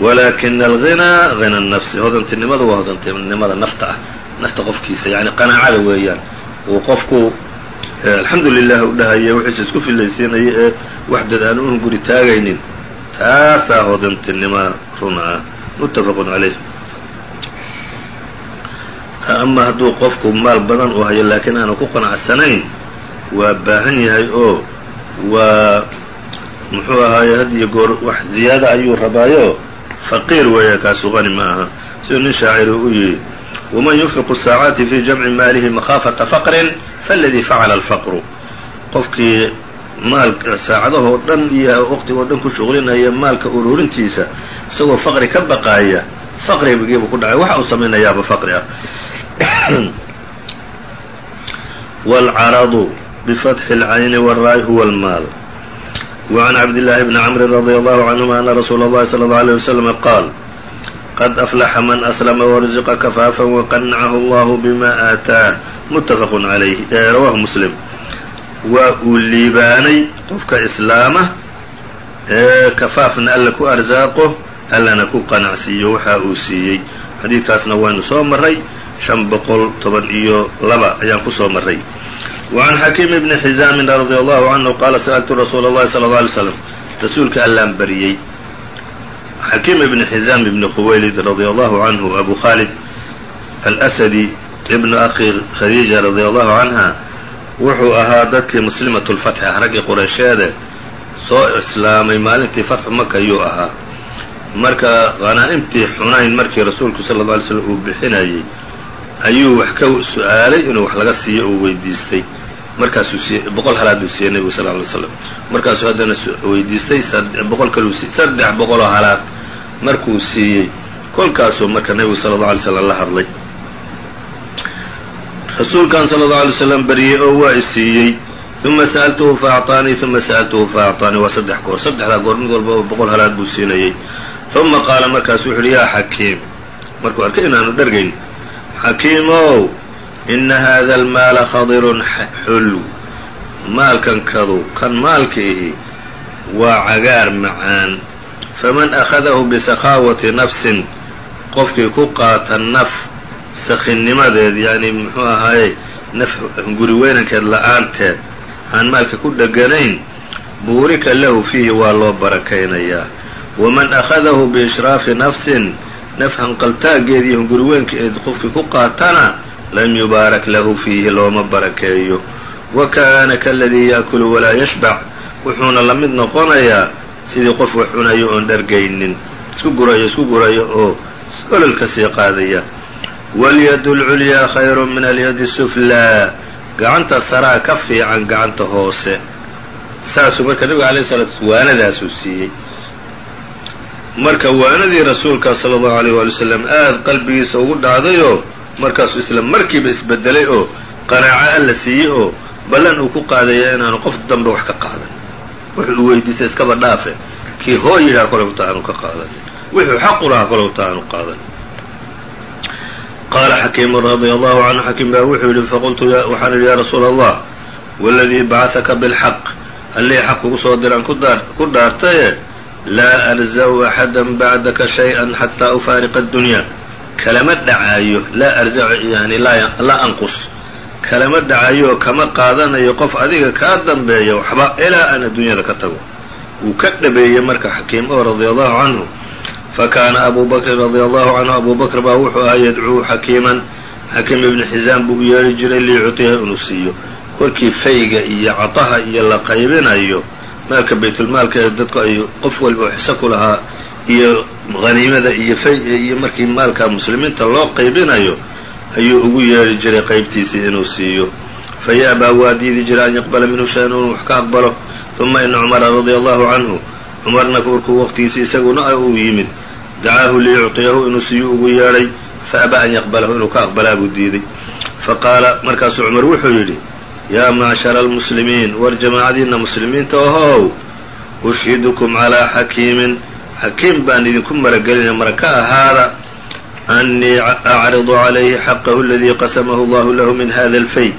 Walaakina alghinaa hina nafsi. Hodantinimadu waa hodantinimada nafta ah nafta qofkiisa yani qanaacada weeyaan. Uu qofku alxamdu lilah u dhahaya wixiisa isku filaysiinaya ee wax dad aan un guri taagaynin. Taasaa hodantinima run ah. Muttafaqun calayh ama hadduu qofku maal badan uu hayo laakiin aanu ku qanacsanayn waa baahan yahay oo waa muxuu ahaaye had iyo goor wax ziyaada ayuu rabaayo. Faqiir weeya kaasu qani ma aha. Siduu nin shaaciri u yidhi waman yunfiqu saacaati fii jamci maalihi makhaafata faqrin faladii facala alfaqru. Qofkii maal saacadahoo dhan iyo waqtigoo dhan ku shuqlinaya maalka ururintiisa isagoo faqri ka baqaaya faqrigiibuu ku dhacay. Waxa uu samaynayaaba faqri ah wاlcaradu bifatxi اlcayni wاlraa'i huwa اlmaal وعn cabdاللahi bni cmri radي allahu canهuma ana rasuula اllahi slى اlه عalيه waslm qaal qad aflaxa man aslama warزqa kafaafa waqanacahu allahu bima aataah muttafaq عalayh rawahu muslim waa uu liibaanay qofka islaama ee kafaafna alla ku arsaaqo allana ku qanacsiiyo waxa uu siiyey xadiidkaasna waynu soo maray shan boqol toban iyo laba ayaan ku soo maray وعn xakiim bni xizaamin radي allahu canhu qaala sa'ltu rasuula اllahi salى اله alay slam rasuulka allaan bariyey xakiim ibni xizaam ibni quwaylid radي allahu canhu abu khaalid alasadi ibnu akhi khadiija radي allahu canha wuxuu ahaa dadkii muslimat lfatxi ah raggii qureysheede soo islaamay maalintii fatxu maka ayuu ahaa marka qanaa'imtii xunayn markii rasuulku sala alla alay slm uu bixinayey ayuu wax ka su'aalay inuu wax laga siiyo uu weydiistay. Markaasuu siiy boqol halaaduu siiyey nebigu sal ly slam markaasuu haddana weydiistay boqol kaluu siy saddex boqoloo halaad markuu siiyey. Kolkaasuu marka nebigu sala alla alay slam la hadlay. Rasuulkan sala allau alay slam baryey oo waa i siiyey uma sa'altuhu fa acطaanii uma sa'altuhu fa acطaanii waa saddex goor saddexdaa goor mid walbaba boqol halaad buu siinayey uma qaala markaasu wuxu uhi yaa xakiim markuu arkay inaanu dhergayn xakiimow ina hada almaala khadirun xulw maalkankadu kan maalkiihi waa cagaar macaan. Faman akhadahu bisakhaawati nafsin qofkii ku qaata naf sakhinnimadeed yacni muxuu ahaaye naf guri weynankeed la'aanteed aan maalka ku dheganayn buurika lahu fiihi waa loo barakaynayaa waman akhadahu biishraafi nafsin naf hanqaltaageed iyo hunguriweynkeed qofkii ku qaatana lam yubaarak lahu fiihi looma barakeeyo wa kaana kaladii yaakulu walaa yashbac wuxuuna la mid noqonayaa sidii qof wax cunayo oon dhargaynin isku gurayo isku gurayo oo olol ka sii qaadaya walyadu lculyaa khayru min alyadi suflaa gacanta saraa ka fiican gacanta hoose saasuu marka nebiga alayh salatu waanadaasuu siiyey marka waanadii rasuulka sala allahu alayh waali wasalam aad qalbigiisa ugu dhacdayoo markaasuu isla markiiba isbedelay oo qanaaco alla siiyey oo ballan uu ku qaadaya inaanu qof dambe wax ka qaadan. Wuxuu u weydiistay iskaba dhaafe kii hoo yidhaha kolowta aanu ka qaadanin wuxuu xaqu lahaa kolowta aanu qaadanin qaala xakiimu radia allahu canhu xakiim baa wuxuu yidhi faqultu waxaan idhi yaa rasuula allah waladii bacahaka bilxaq allihii xaq kugu soo diraan ku dhaartaye laa arzacu axada bacdaka shay-an xataa ufaariqa addunya kalama dhacaayo laa arzacu yani laa anqus kalama dhacayo kama qaadanayo qof adiga kaa dambeeya waxba ilaa aan adduunyada ka tago wuu ka dhabeeyey marka xakiim oo radia allahu canhu fakaana abu bakrin radia allahu canhu abu bakr baa wuxuu ahaa yadcuu xakiiman xakiim ibni xisaam buu u yeeri jiray liyuctiha inuu siiyo korkii fayga iyo cataha iyo la qaybinayo maalka baytulmaalka ee dadku ay qof walba oo xiso ku lahaa iyo haniimada iyo fay iyo markii maalka muslimiinta loo qaybinayo ayuu ugu yeeri jiray qaybtiisii inuu siiyo. Fayaabaa waa diidi jiray an yaqbala minhu shay-an inuu wax ka aqbalo. Uma ina cumara radia allahu canhu cumarna markuu waqtigiisii isaguna uu yimid. Dacaahu liyucطiyahu inuu siiyo ugu yeedhay faabaa an yaqbalahu inuu ka aqbalaa buu diiday. Faqaala markaasuu cumar wuxuu yidhi yaa macshara almuslimiin war jamaacadiinna muslimiinta ahow ushhidukum calaa xakiimin xakiim baan idinku maragelinaya mara ka ahaada annii acridu calayhi xaqahu aladii qasamahu allahu lahu min hada alfay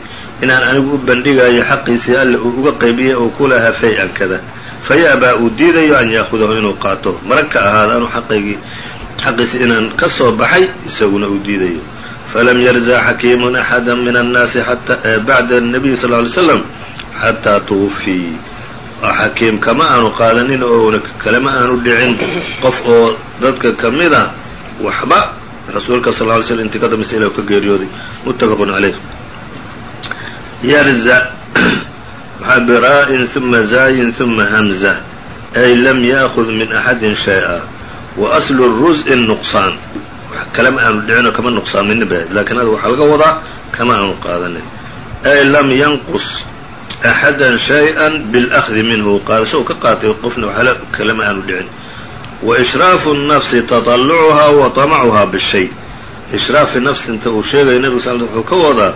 inaan anigu u bandhigayo xaqiisii alle uu uga qaybiyey oo ku lahaa fay-an kada fayaabaa uu diidayo an yaahudahu inuu qaato mara ka ahaada anuu xaqaygii xaqiisi inaan ka soo baxay isaguna uu diidayo falam yarza xakiimun axada min annaasi bacda الnabiy sal ly slam xataa tuwufii xakiim kama aanu qaadanin oona kalema aanu dhicin qof oo dadka kamida waxba rasuulka sal ly slm intii ka dambaysa ilah ka geeriyooday muttafaqun calayh yarza waxaa biraa'in ثuma zaayin ثuma hamza ay lam yaakud min axadin shay-a wa aslu ruz-i nuqsaan kalama aanu dhicin oo kama nuqsaaminin ba lakin ada waxaa laga wadaa kama aanu qaadanin ay lam yanqus axada shay-a bilأkhdi minhu qaadasho uu ka qaatay qofna waxala kalama aanu dhicin wa ishraafu الnafsi taطalucuhaa wa طamacuhaa bishay ishraafi nafsi inta uu sheegayo nebiga sal wuxuu ka wadaa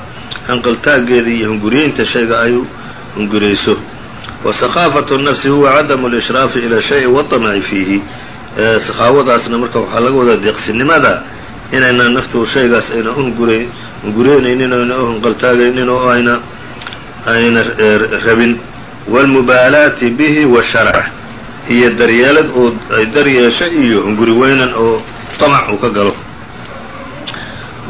hanqaltaageeda iyo hunguriyeynta shayga ay hungurayso wa sakhaafatu nafsi huwa cadamu lishraafi ila shayi waطamaci fiihi sakhaawadaasna marka waxaa laga wadaa deeqsinimada inayna naftu shaygaas ayna uhungura hunguraynaynin o ayna u hanqaltaagaynin oo ayna ayna rabin wاlmubaalaati bihi washarc iyo daryeelad oo ay daryeesho iyo hunguri weynan oo طamac uu ka galo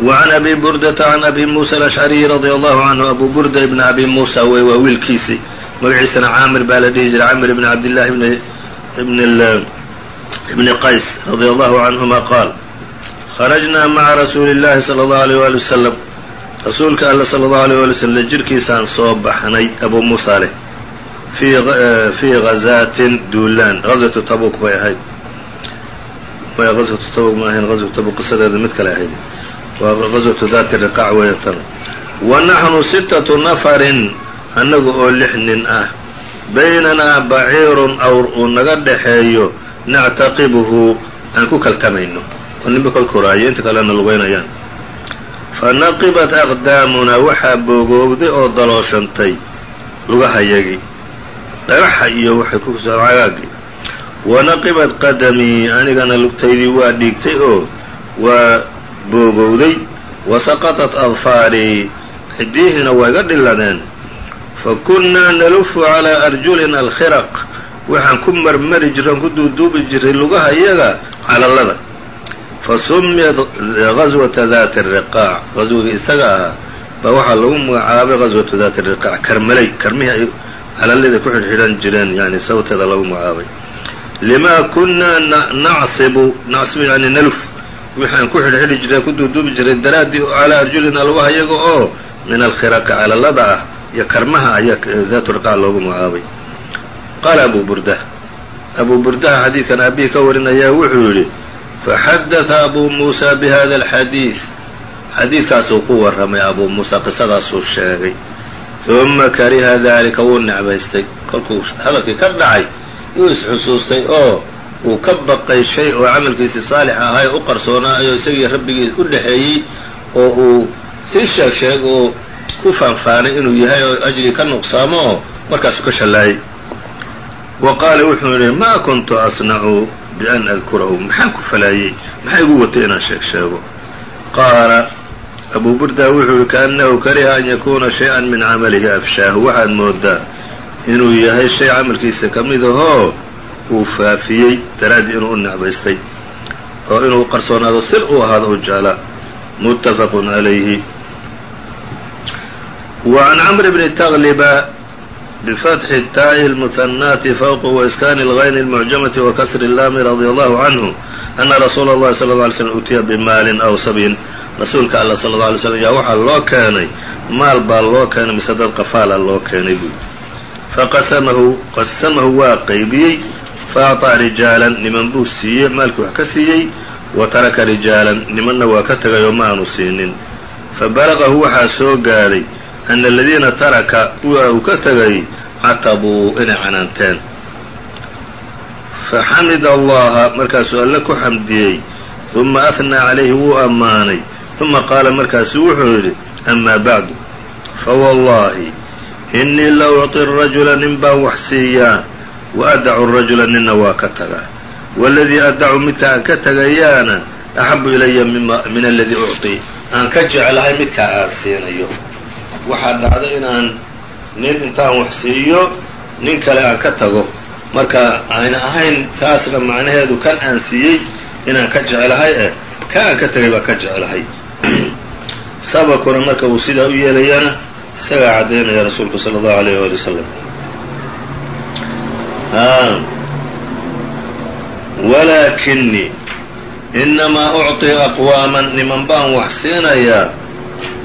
وعn أbي burdةa عن أbي muسى الأشعري رضي الله عنه أbو burda بن أbي muسى wey waa wiilkiisii magaciisana caamir baa la dhihi jiray camr بن cabdاللahi بن qays رضي الله عنهma qاal خرجnaa mعa رasuuلi الlahi صلى الله عليه وaلي وسلم rasuulka all صلى الله عليه وaلي وسلم jirkiisaan soo baxnay abu muسى leh fii غazaatin duulaan غazوaةu tabuk bay ahayd maya غazوaةu tabuk ma ahayn غazوaةu tabuk qisadeeda mid kale ahayd waa غazوaةu daati riqاc weeye tan wa naxnu sittaةu nafarin annagu oo lix nin ah baynanaa baciirun awr uu naga dhaxeeyo nactaqibuhu aan ku kaltamayno oo ninba kolkoraayo inta kalena lugaynayaan fa naqibat aqdaamunaa waxaa boogowday oo dalooshantay lugahayagii dhagaxa iyo waxay ku cagaagii wa naqibat qadamii anigana lugtaydii waa dhiigtay oo waa boogowday wa saqaطat adfaarii xidiyihiina waa iga dhiladeen. Fa kunnaa nalufu calaa arjulina alkhiraq waxaan ku marmari jirran ku duuduubi jiray lugaha iyaga calallada fa sumiyat gaswata daati riqaac gaswigii isaga ahaa baa waxaa lagu magacaabay gaswatu daati riqaac karmaley karmihii ay calallada ku xidhxidhan jireen yani sababteeda lagu magacaabay limaa kunnaa nacsibu nacsibu yani naluf waxaan ku xidhxidhi jiray ku duuduubi jiray daraaddii calaa arjulina lugaha iyaga oo min alkhiraqi calallada ah iyo karmaha ayaa daatu riqaac loogu magacaabay qaala abu burda abuu burdaha xadiidkan aabihii ka warinayaa wuxuu yidhi faxadata abuu muusa bihada alxadiid xadiidkaasuu ku warramay abuu muusa qisadaasuu sheegay uma kariha dalika wuu necbaystay kolkuu hadalkii ka dhacay yuu is-xusuustay oo uu ka baqay shay oo camalkiisii saalix ahay u qarsoonaayo isagii rabbigii u dhexeeyey oo uu si sheeg sheeg oo ku faanfaanay inuu yahay oo ajrigi ka nuqsaamo oo markaasu ka shallaayay wa wuxuu yidhi maa kuntu asnacu bian adkurahu maxaan ku falaayey maxay igu watay inaan sheeg sheego? Qaala abu burda wuxuu yihi kaannahu kariha an yakuuna shay-an min camalihi afshaahu. Waxaad moodaa inuu yahay shay camalkiisa ka mid ahoo uu faafiyey daraaddii inuu u necbaystay oo inuu qarsoonaado sir uu ahaado u jeclaa. Muttafaqun calayhi wa can camr bni بفتح التاء المثناة فوق وإسكان الغين المعجمة وكسر اللام رضي الله عنه أن رsuuل الlahi صلى الله علي سلم utiya بmaal أو sabyin rasuulka alla sala alla alay slam yaa waxaa loo keenay maal baa loo keenay mise dad qafaala loo keenay buui faqasamahu qasamahu waa qaybiyey faacطaa rijaalan niman buu siiyey maalkii wax ka siiyey wa taraka rijaalan nimanna waa ka tegay oo ma aanu siinin fabalagahu waxaa soo gaadhay ana aladiina taraka kuwa uu ka tegay catabuu inay canaanteen faxamida allaha markaasuu alle ku xamdiyey uma ahnaa calayhi wuu ammaanay uma qaala markaasu wuxuu yidhi amaa bacdu fawallahi innii la ucطi rajula nin baan wax siiyaa wa adacu rajula ninna waa ka tagaa waladii adacu midka aan ka tagayaana axabu ilaya min aladii ucطi aan ka jeclahay midkaa aan siinayo waxaa dhacda inaan nin intaan wax siiyo nin kale aan ka tago. Marka ayna ahayn taasna macnaheedu kan aan siiyey inaan ka jeclahay eh ka aan ka tegay baan ka jeclahay. Sababkuna marka uu sidaa u yeelayana isagaa caddaynaya rasuulku sala allahu alayh waali wasalam walaakinii inamaa ucطii aqwaaman niman baan wax siinayaa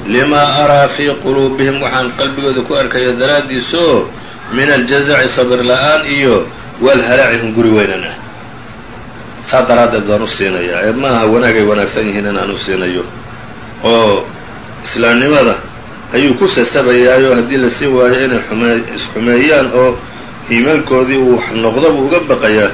limaa araa fii quluubihim waxaan qalbigooda ku arkaya daraaddiisoo min aljazaci sabir la'aan iyo walhalaci hunguri weynan ah saa daraaddeed baan u siinayaa. Ee maaha wanaagay wanaagsan yihiin inaan u siinayo. Oo islaamnimada ayuu ku sasabayaayo haddii la sii waayo inay xume isxumeeyaan oo iimaankoodii uu wax noqdo buu uga baqayaa.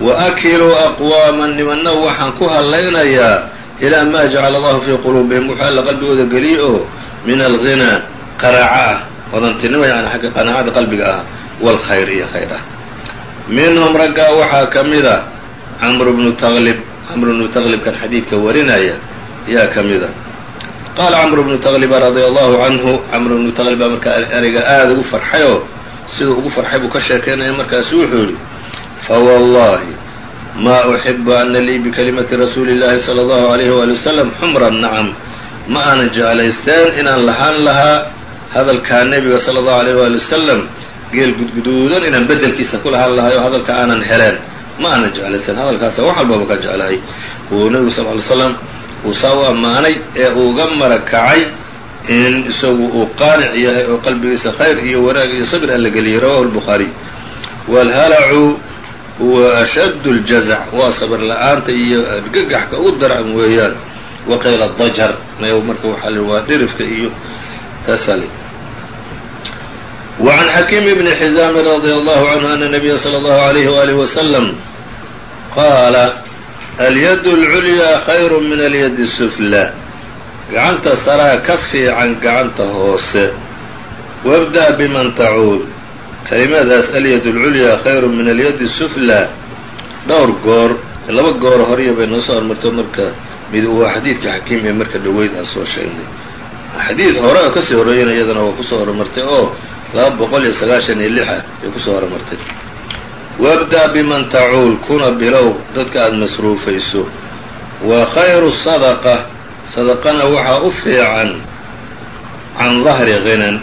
Wa akiluu aqwaaman nimanna waxaan ku hadlaynayaa ilaa maa jacala allahu fii quluubihim wuxuu alla qalbigooda geliyey oo min alghinaa qaraaca ah hodantinimo yani xagga qanaacada qalbiga ah waalkhayr iyo khayr ah minhum raggaa waxaa ka mid a camru bnu taqlib camru bnu taqlibkan xadiidka warinaya yaa ka mida qaala camru bnu taqliba radia allahu canhu camru bnu taqliba markaa ereyga aada ugu farxayoo siduu ugu farxay buu ka sheekeynaya markaasu wuxuu yidhi fawallahi ma uxibu ana lii bikalimati rasuuli اllahi salى allahu alayh wali wasalam xumra nacam ma aanan jeclaysteen inaan lahaan lahaa hadalkaa nebiga sala allahu alayh wali wasalam geel gudguduudan inaan bedelkiisa ku lahaan lahay oo hadalka aanan heleen. Ma aanan jeclaysteen hadalkaasa wax walbaba ka jeclahay. Uu nebigu sal ly slam uu saa u ammaanay ee uuga marakacay in isagu uu qaanic yahay oo qalbigiisa khayr iyo wanaag iyo sabr alla geliyay rawahu lbukhaariy waalhalacu huwa ashaddu ljazac waa sabr la-aanta iyo argagaxka ugu daran weeyaan waqiila dajar marka waxaa li waa dhirifka iyo taasali وعn xakiim bni xizaami radي allahu canhu ana nabiya slى اllahu عalayh walih waslm qaala alyad اlculyaa khayr min alyad الsuflى gacanta saraa ka fiican gacanta hoose wabda biman tacuud kalimadaas alyad اlculyaa khayru min alyadi sufla. Dhowr goor laba goor horiya bay noo soo hormarto marka mid waa xadiidka xakiim ee marka dhoweyd aan soo sheegnay. Xadiid hore ka sii horreeyana iyadana waa ku soo horumartay oo laba boqol iyo sagaashan iyo lix ah ay ku soo horumartay wabda' biman tacuul kuna bilow dadka aada masruufayso. Wa khayru sadaqa sadaqana waxaa u fiican. Can dahri ghinan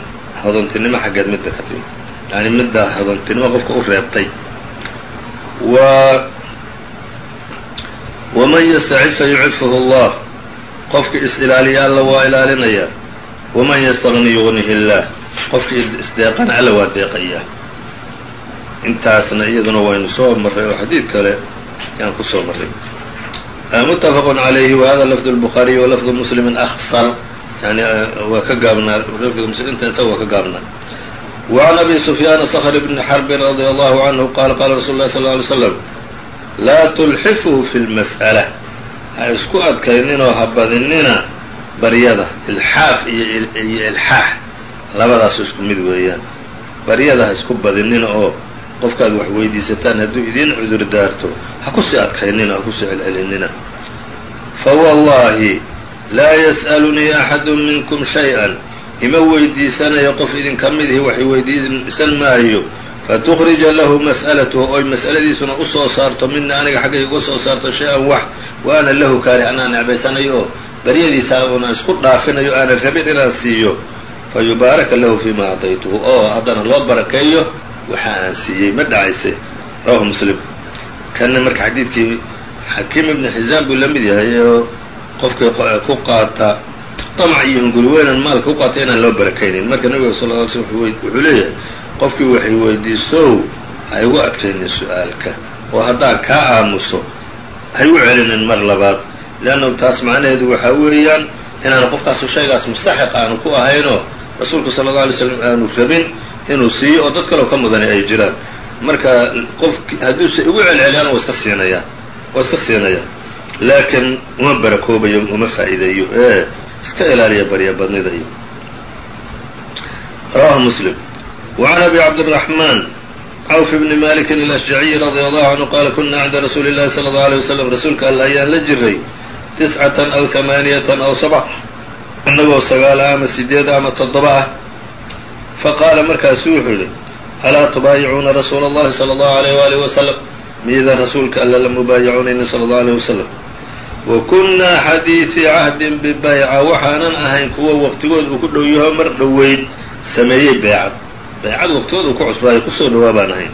hodantinimo xaggeed midda ka timid yani midda hodantinimo qofka u reebtay. Wa waman yastacifa yucifuhu allah. Qofki is-ilaaliya alla waa ilaalinaya. Waman yastagni yugnihi illaah qofkii isdeeqana alla waa deeqayaa intaasna iyaduna waynu soo marray oo xadiid kale yaan ku soo marray. Mutafaqun calayhi wahada lafdu lbukhaariyi wa lafdu muslimin aksar yani waa ka gaabnaa lafdiga muslim inta isaga waa ka gaabnaa وعn أbي سفyاn صkر بن xرب رضي الله عنه qال qاla رsuل الlh صلى اه عليه وسلم laa تلxفوا في الmasألة ha isku adkayninoo ha badinina baryada ilxaaf iyo ilxaax labadaas isku mid weeyaan baryada ha isku badinina oo qofkaad wax weydiisataan hadduu idiin cudur daarto ha kusii adkaynina ha kusii celcelinina fawallaahi laa yas'alunii axadu minkum shay-an ima weydiisanayo qof idinka midihi wax weydiisan maayo fatukhrija lahu mas'alatuhu oy mas'aladiisuna u soo saarto mina aniga xaggay uga soo saarto shay-an wax wa ana lahu kaari anaa necbaysanayo oo baryadiisa una isku dhaafinayo aanan rabin inaan siiyo fa yubaaraka lahu fiima acdaytuhu oo haddana loo barakeeyo waxa aan siiyey ma dhacayse rawahu muslim. Kanna marka xadiidkii xakiim ibnu xisaam buu la mid yahay oo qofkii ku qaata damac iyo hunguriweynan maalka ku qaata inaan loo barakaynin. Marka nabiga sal lla slm wuxuu leeyahay qofkii waxay weydiisow ha igu adkaynin su'aalka. Oo haddaan kaa aamuso ha igu celinin mar labaad. Leannahu taas macnaheedu waxaa weeyaan inaanu qofkaasu shaygaas mustaxiq aanu ku ahaynoo rasuulku sala alla alay slam aanu rabin inuu siiyo oo dad kaleo ka mudani ay jiraan. Marka qof hadduuse igu celceliyaan waa iska siinayaa waa iska siinayaa laakiin uma barakoobayo uma faa'iideeyo. Ee iska ilaaliya barya badnida iyo. Rawahu muslim. Wacan abi cabdiraxmaan cawf bni malikin alashjaciy radia allahu canhu qaala kuna cinda rasuuli illahi sala allau alay wasalam rasuulka alla ayaan la jiray tiscatan aw hamaaniyatan aw sabca inagoo sagaala ama sideed ama toddoba ah. Faqaala markaasu wuxuu yidhi alaa tubaayicuuna rasuula allahi sala allahu alayh waalihi wasalam miydaan rasuulka alla la mubaayacoonayna sala allahu alayh wasalam wa kunnaa xadiisi cahdin bibayca waxaanan ahayn kuwo waqtigood uu ku dhow yaho mar dhoweyd sameeyey beecad beecad waqtigood uu ku cusbaayo ku soo dhowaa baan ahayn.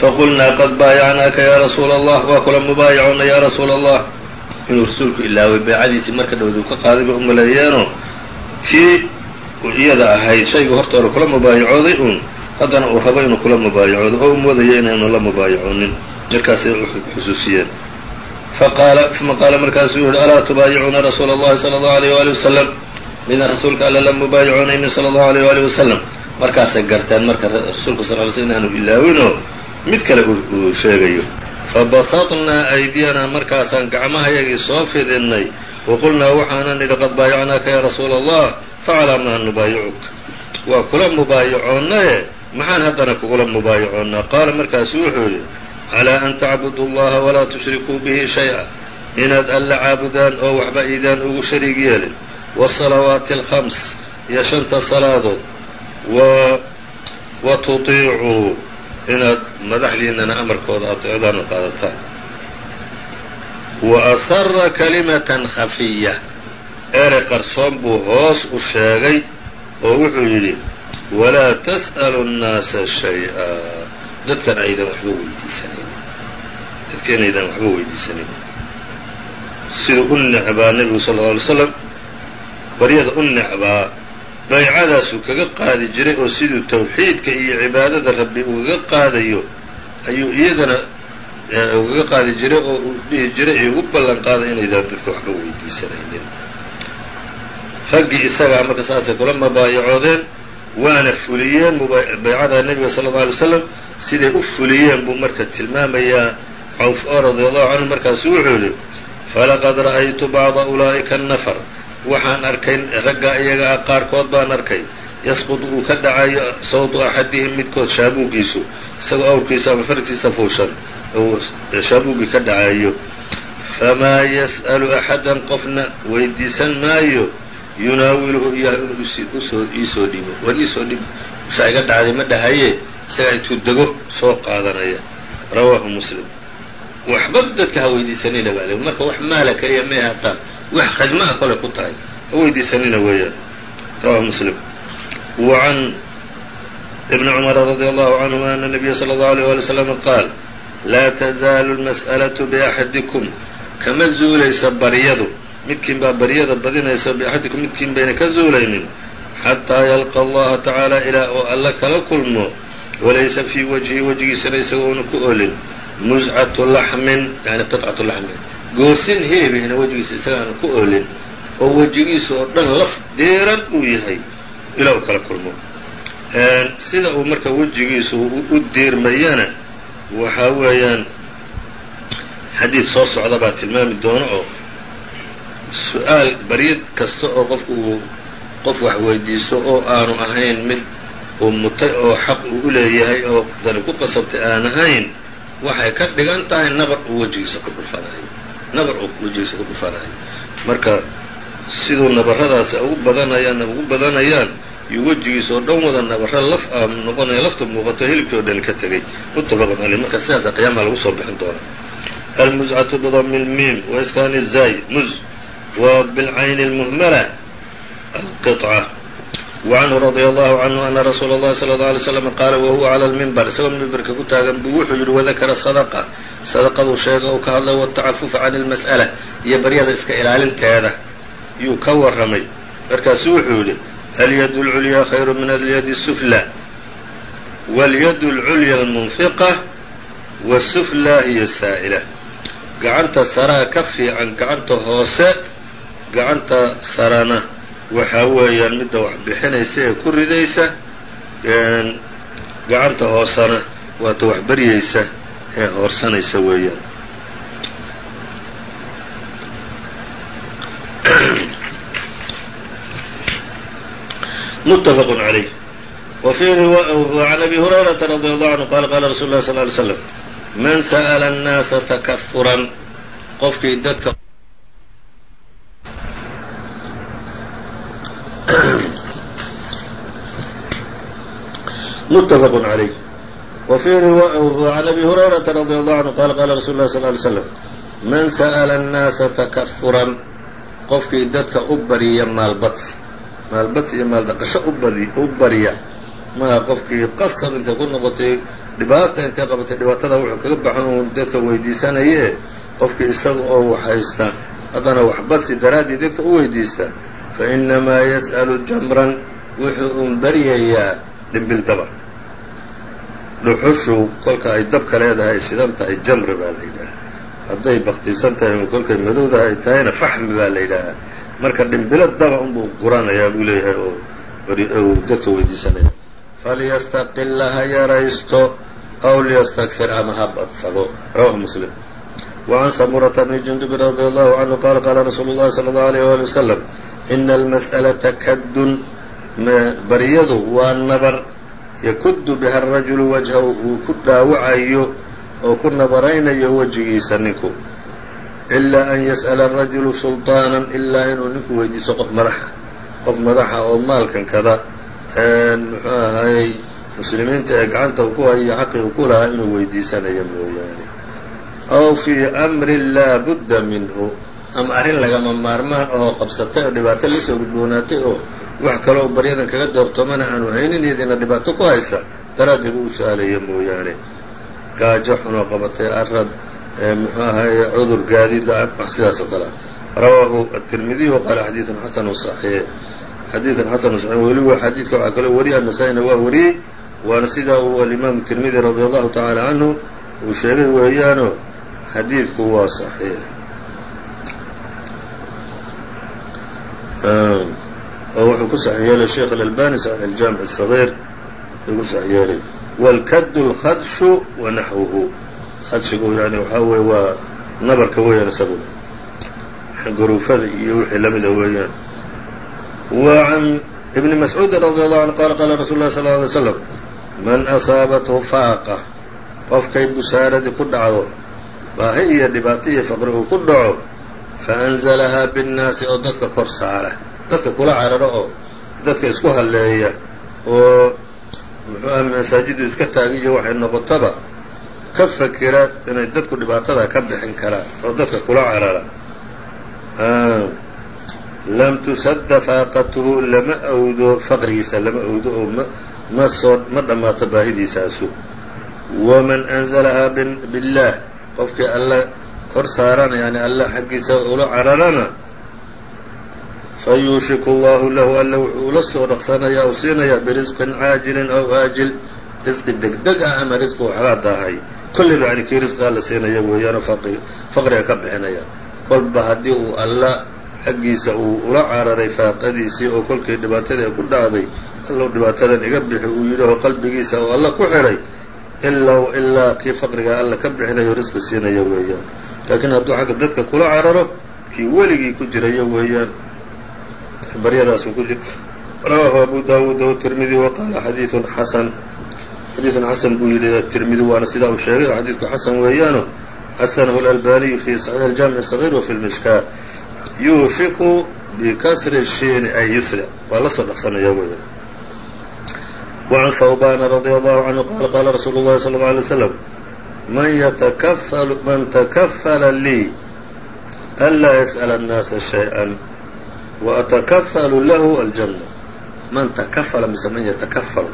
Faqulnaa qad baayacnaaka yaa rasuula allah waa kula mubaayacoonna yaa rasuula allah inuu rasuulku ilaaway beecadiisii marka dhowed uu ka qaaday bay u maleeyeenoo tii iyada ahayd shayga horta kula mubaayacooday uun haddana uu rabo inuu kula mubaayacoodo oo u moodayo inaynu la mubaayacoonin markaasay u xusuusiyeen faqaala uma qaala markaasuu yihi alaa tubaayicuuna rasuula اllahi salى اllahu alيyh wali wasalam midaan rasuulka alla la mubaayicoonaynin salى اllahu alيyh wali wasalam markaasay garteen marka rasuulku sal ly sl inaanu ilaawinoo mid kale uu sheegayo fabasatnaa aydiyanaa markaasaan gacmahayagii soo fidinnay waqulnaa waxaanan nidhi qad baayacnaaka ya rasuula allah facalaa maa nubaayicuka waa kula mubaayacoonnaye maxaan haddana kugula mubaayacoonnaa? Qaala markaasu wuxuu yidhi calaa an tacbudu allaha walaa tushrikuu bihi shay-a. Inaad alla caabudaan oo waxba iidaan ugu shariig yeelin. Waasalawaati alkhams iyo shanta salaadood. Wa tutiicuu inaad madaxdiinana amarkooda ateecdaan oo qaadataan. Wa asara kalimatan khafiya. Erey qarsoon buu hoos u sheegay oo wuxuu yidhi walaa tas'alu nnaasa shay-a dadkan aydan waxba weydiisanayn dadka inaydan waxba weydiisanayn siduu u necbaa nebigu sal lla alay slam baryada u necbaa baycadaasuu kaga qaadi jiray oo siduu tawxiidka iyo cibaadada rabbi ugaga qaadayo ayuu iyadana ugaga qaadi jiray oo uu dhihi jiray iyo ugu ballan qaaday inaydaan dadka waxba weydiisanaynin raggii isagaa marka saasay kula mubaayacoodeen waana fuliyeen baycada nebiga sala alla alay wasalam siday u fuliyeen buu marka tilmaamayaa. Cawf oo radia allahu canhu markaasu wuxuu yidhi falaqad ra'aytu bacda ulaa'ika annafar. Waxaan arkay ragga iyaga ah qaarkood baan arkay. Yasqudu uu ka dhacayo sawdu axadihim midkood shaabuugiisu isagoo awrkiisa ama farkiisa fuushan uu shaabuugii ka dhacayo. Famaa yas'alu axadan qofna weydiisan maayo yunaawiluhu iyaah inuu iisoo dhibo war iisoo dhib ushaa iga dhacday ma dhahaye? Isagaa intuu dego soo qaadanaya. Rawaahu muslim. Waxba dadka ha weydiisanina baa marka wax maala keliya may hataa wax khadma a kole ku tahay ha weydiisanina weeyaan. Rawahu muslim. Wa can ibni cumara radi allahu canhuma ana nabiya sala allahu alيyh wali slama qaal laa tazaalu lmas'alatu biaxadikum kama zuulaysa baryadu midkiin baa baryada badinaysa biaxadikum midkiin bayna ka zuulaynin xataa yalqa allaha tacaala ilaa oo alla kala kulmo walaysa fii wajhi wejigiisana isagoona ku olin muscatu laxmin yani qicatu laxmin. Goosin heebihna wejigiisa isagaana ku olin oo wejigiisa oo dhan laf deeran uu yahay ilaa uu kala kulmo. Sida uu marka wejigiisu u diirmayana waxaa weeyaan xadiid soo socda baa tilmaami doono oo su'aal baryad kasta oo qofku uu qof wax weydiisto oo aanu ahayn mid uu mutay oo xaq uu u leeyahay oo dani ku qasabtay aan ahayn waxay ka dhigan tahay nabar uu wejigiisa ku dhufanayo. Nabar uu wejigiisa ku dhufanayo. Marka siduu nabarradaasi ugu badanayaan ugu badanayaan iyo wejigiisa oo dhan wada nabaro laf a noqonaya lafta muuqato hilibkii oo dhani ka tegay. Muttafaqun caleyh marka sidaasa qiyaamaha lagu soo bixin doona almuzcatu bidami lmiim waiskaan zay muz wa bilcayni اlmuhmala alqiطca وعنه رضي الله عنه أن رsuuل الlhi صلى الله عليه وسلم qاala وhuوa عlى المنبر isagoo mimberka ku taagan buu wuxuu yihi وذakra صدقة صدقaduu sheega u ka hadlay والتacaفuف عن المسألة iyo baryada iska ilaalinteeda yuu ka warramay markaasu wuxuu yihi اليد العليا خyر min اليد السفلى واليد العليا المنفقة والسفلى hiy الساaئلة gacanta saraa ka fiican gacanta hoose gacanta sarana waxaa weeyaan midda wax bixinaysa ee ku ridaysa gacanta hoosana waata wax baryaysa ee hoorsanaysa weeyaan متفق عليه وعن أبي هريرة رضي الله عنه قال قال رsuل الله صلى اه عليه وسلم من سأل الناaس تكفرا qofkii dadka متفق عليه وعن أبي هريرة رضي الله عنه قال قال رsuل الله صلى اه عليه وسلم من سأل الناaسa تكفرا qofkii dadka u barya maalbadsi maalbadsi iyo maaldhaqasho u barya maa qofkii qasab intay ku noqotay dhibaata intay qabatay dhibaatada wuxuu kaga baxan uu dadka weydiisanaye qofkii isaga oo wax haysta haddana waxbadsi daraaddii dadka u weydiista fainamaa yas'alu jamran wuxuu uun baryayaa dhimbil dhibbildaba dhuxushu kolka ay dabka leedahay shidan tahay jamri baa la yidhaaha hadday baktiisan tahay ama kolkay madowdahay tahayna faxmi baa la yidhaahaa marka dhimbilo daba unbuu quranayaa buu leeyahay oo dadka weydiisanaya falyastaqila ha yaraysto aw liyastakfir ama ha badsado rawahu muslim wacan samurata bni jundubi radi allahu canhu qaala qaala rasuulu llahi sala allahu alayh waali wasalam ina almas'alata kaddun baryadu waa nabar yakuddu biha arajulu wajhahu uu ku dhaawacayo oo ku nabaraynayo wejigiisa ninku ilaa an yas'ala arajulu sulطaanan ilaa inuu ninku weydiisto qof madaxa qof madaxa oo maalkan kada muxuu ahaayey muslimiinta ee gacanta ku hayo xaqii ku lahaa inuu weydiisanayo mooyaane aw fii amrin laa budda minhu ama arrin lagama maarmaan oo qabsatay oo dhibaato la soo gudboonaatay oo wax kaloo baryadan kaga doortoomana aanu haynin iyadiina dhibaato ku haysa daraaddeed uu su'aalayo mooyaane. Gaajo xunoo qabatay arad muxuu ahaye cudur gaadiid la'aan ah, kale. Ah rawaahu atirmidiy waqaala xadiidun xasanu saxiix. Xadiidun xasan saxiix weliba xadiidka waxaa kaloo wariye annasaayina waa wariyey waana sidaa uu alimaamu tirmidi radi allahu tacaala canhu uu sheegay weeyaano xadiidku waa saxiix. oo wuxuu ku sax yeelay sheekh alalbani aljaamic sagiir wuxuu ku sax yeelay wاlkad اlkhadshu wanaxwuhu hadshigu yani waxaa weye waa nabarka weeyaan isaguna guruufada iyo wixii lamida ah weeyaan. Wa can ibni mascuudi radi allahu canhu qaala qaala rasuul lahi sal ly slm man asaabathu faaqa qofkay busaaradii ku dhacdo baahi iyo dhibaato iyo faqri uu ku dhaco faanzalahaa binnaasi oo dadka kor saara dadka kula cararo oo dadka isku halleeya oo muxuu ah masaajidu iska taagi iyo waxay noqotaba ka fakira inay dadku dhibaatada ka bixin karaan oo dadka kula carara. Lam tusadda faaqatuhu lama awdo faqrigiisa lama awdo oo ma soo ma dhammaato baahidiisaasu. Waman anzalahaa billaah qofkii alla kor saarana yani alla xaggiisa ula cararana fayuushiku allahu lahu alla wuxuu ula soo dhaqsanayaa u siinayaa birisqin caajilin aw aajil risqi degdeg ah ama risqi waxbaa daahay kolliba yani kii risqi alla siinaya weeyaanoo faqriga ka bixinaya. Kolba haddii uu alla xaggiisa uu ula cararay faaqadiisii oo kolkii dhibaatadii ay ku dhacday allow dhibaatadan iga bixi uu yidhi oo qalbigiisa oo alla ku xidhay ilow ilaa kii faqrigaa alla ka bixinayo risqi siinaya weeyaan laakiin hadduu xagga dadka kula cararo kii weligii ku jiraya weeyaan baryadaasuu ku jira rawaahu abu daawuud wtirmidi wa qaala xadiiثun xasan xadiiثun xasan buu yidhi tirmidi waana sidaa uu sheegay oo xadiidku xasan weeyaano xasanahu اlalbaniyu fi صaxiix اjaamiع الصغيr wa fi اlmishkaa yuushiku bikasri الshiini ay yusric waa la soo dhaqsanaya weeyaan وعn ثوbاn رضي الله عنه qال qاla رsuuل الlahi صلى الله عليه وسلم man takafala lii anlaa yas'ala annaasa shay-an wa atakafalu lahu aljanna man takafala mise man yatakafal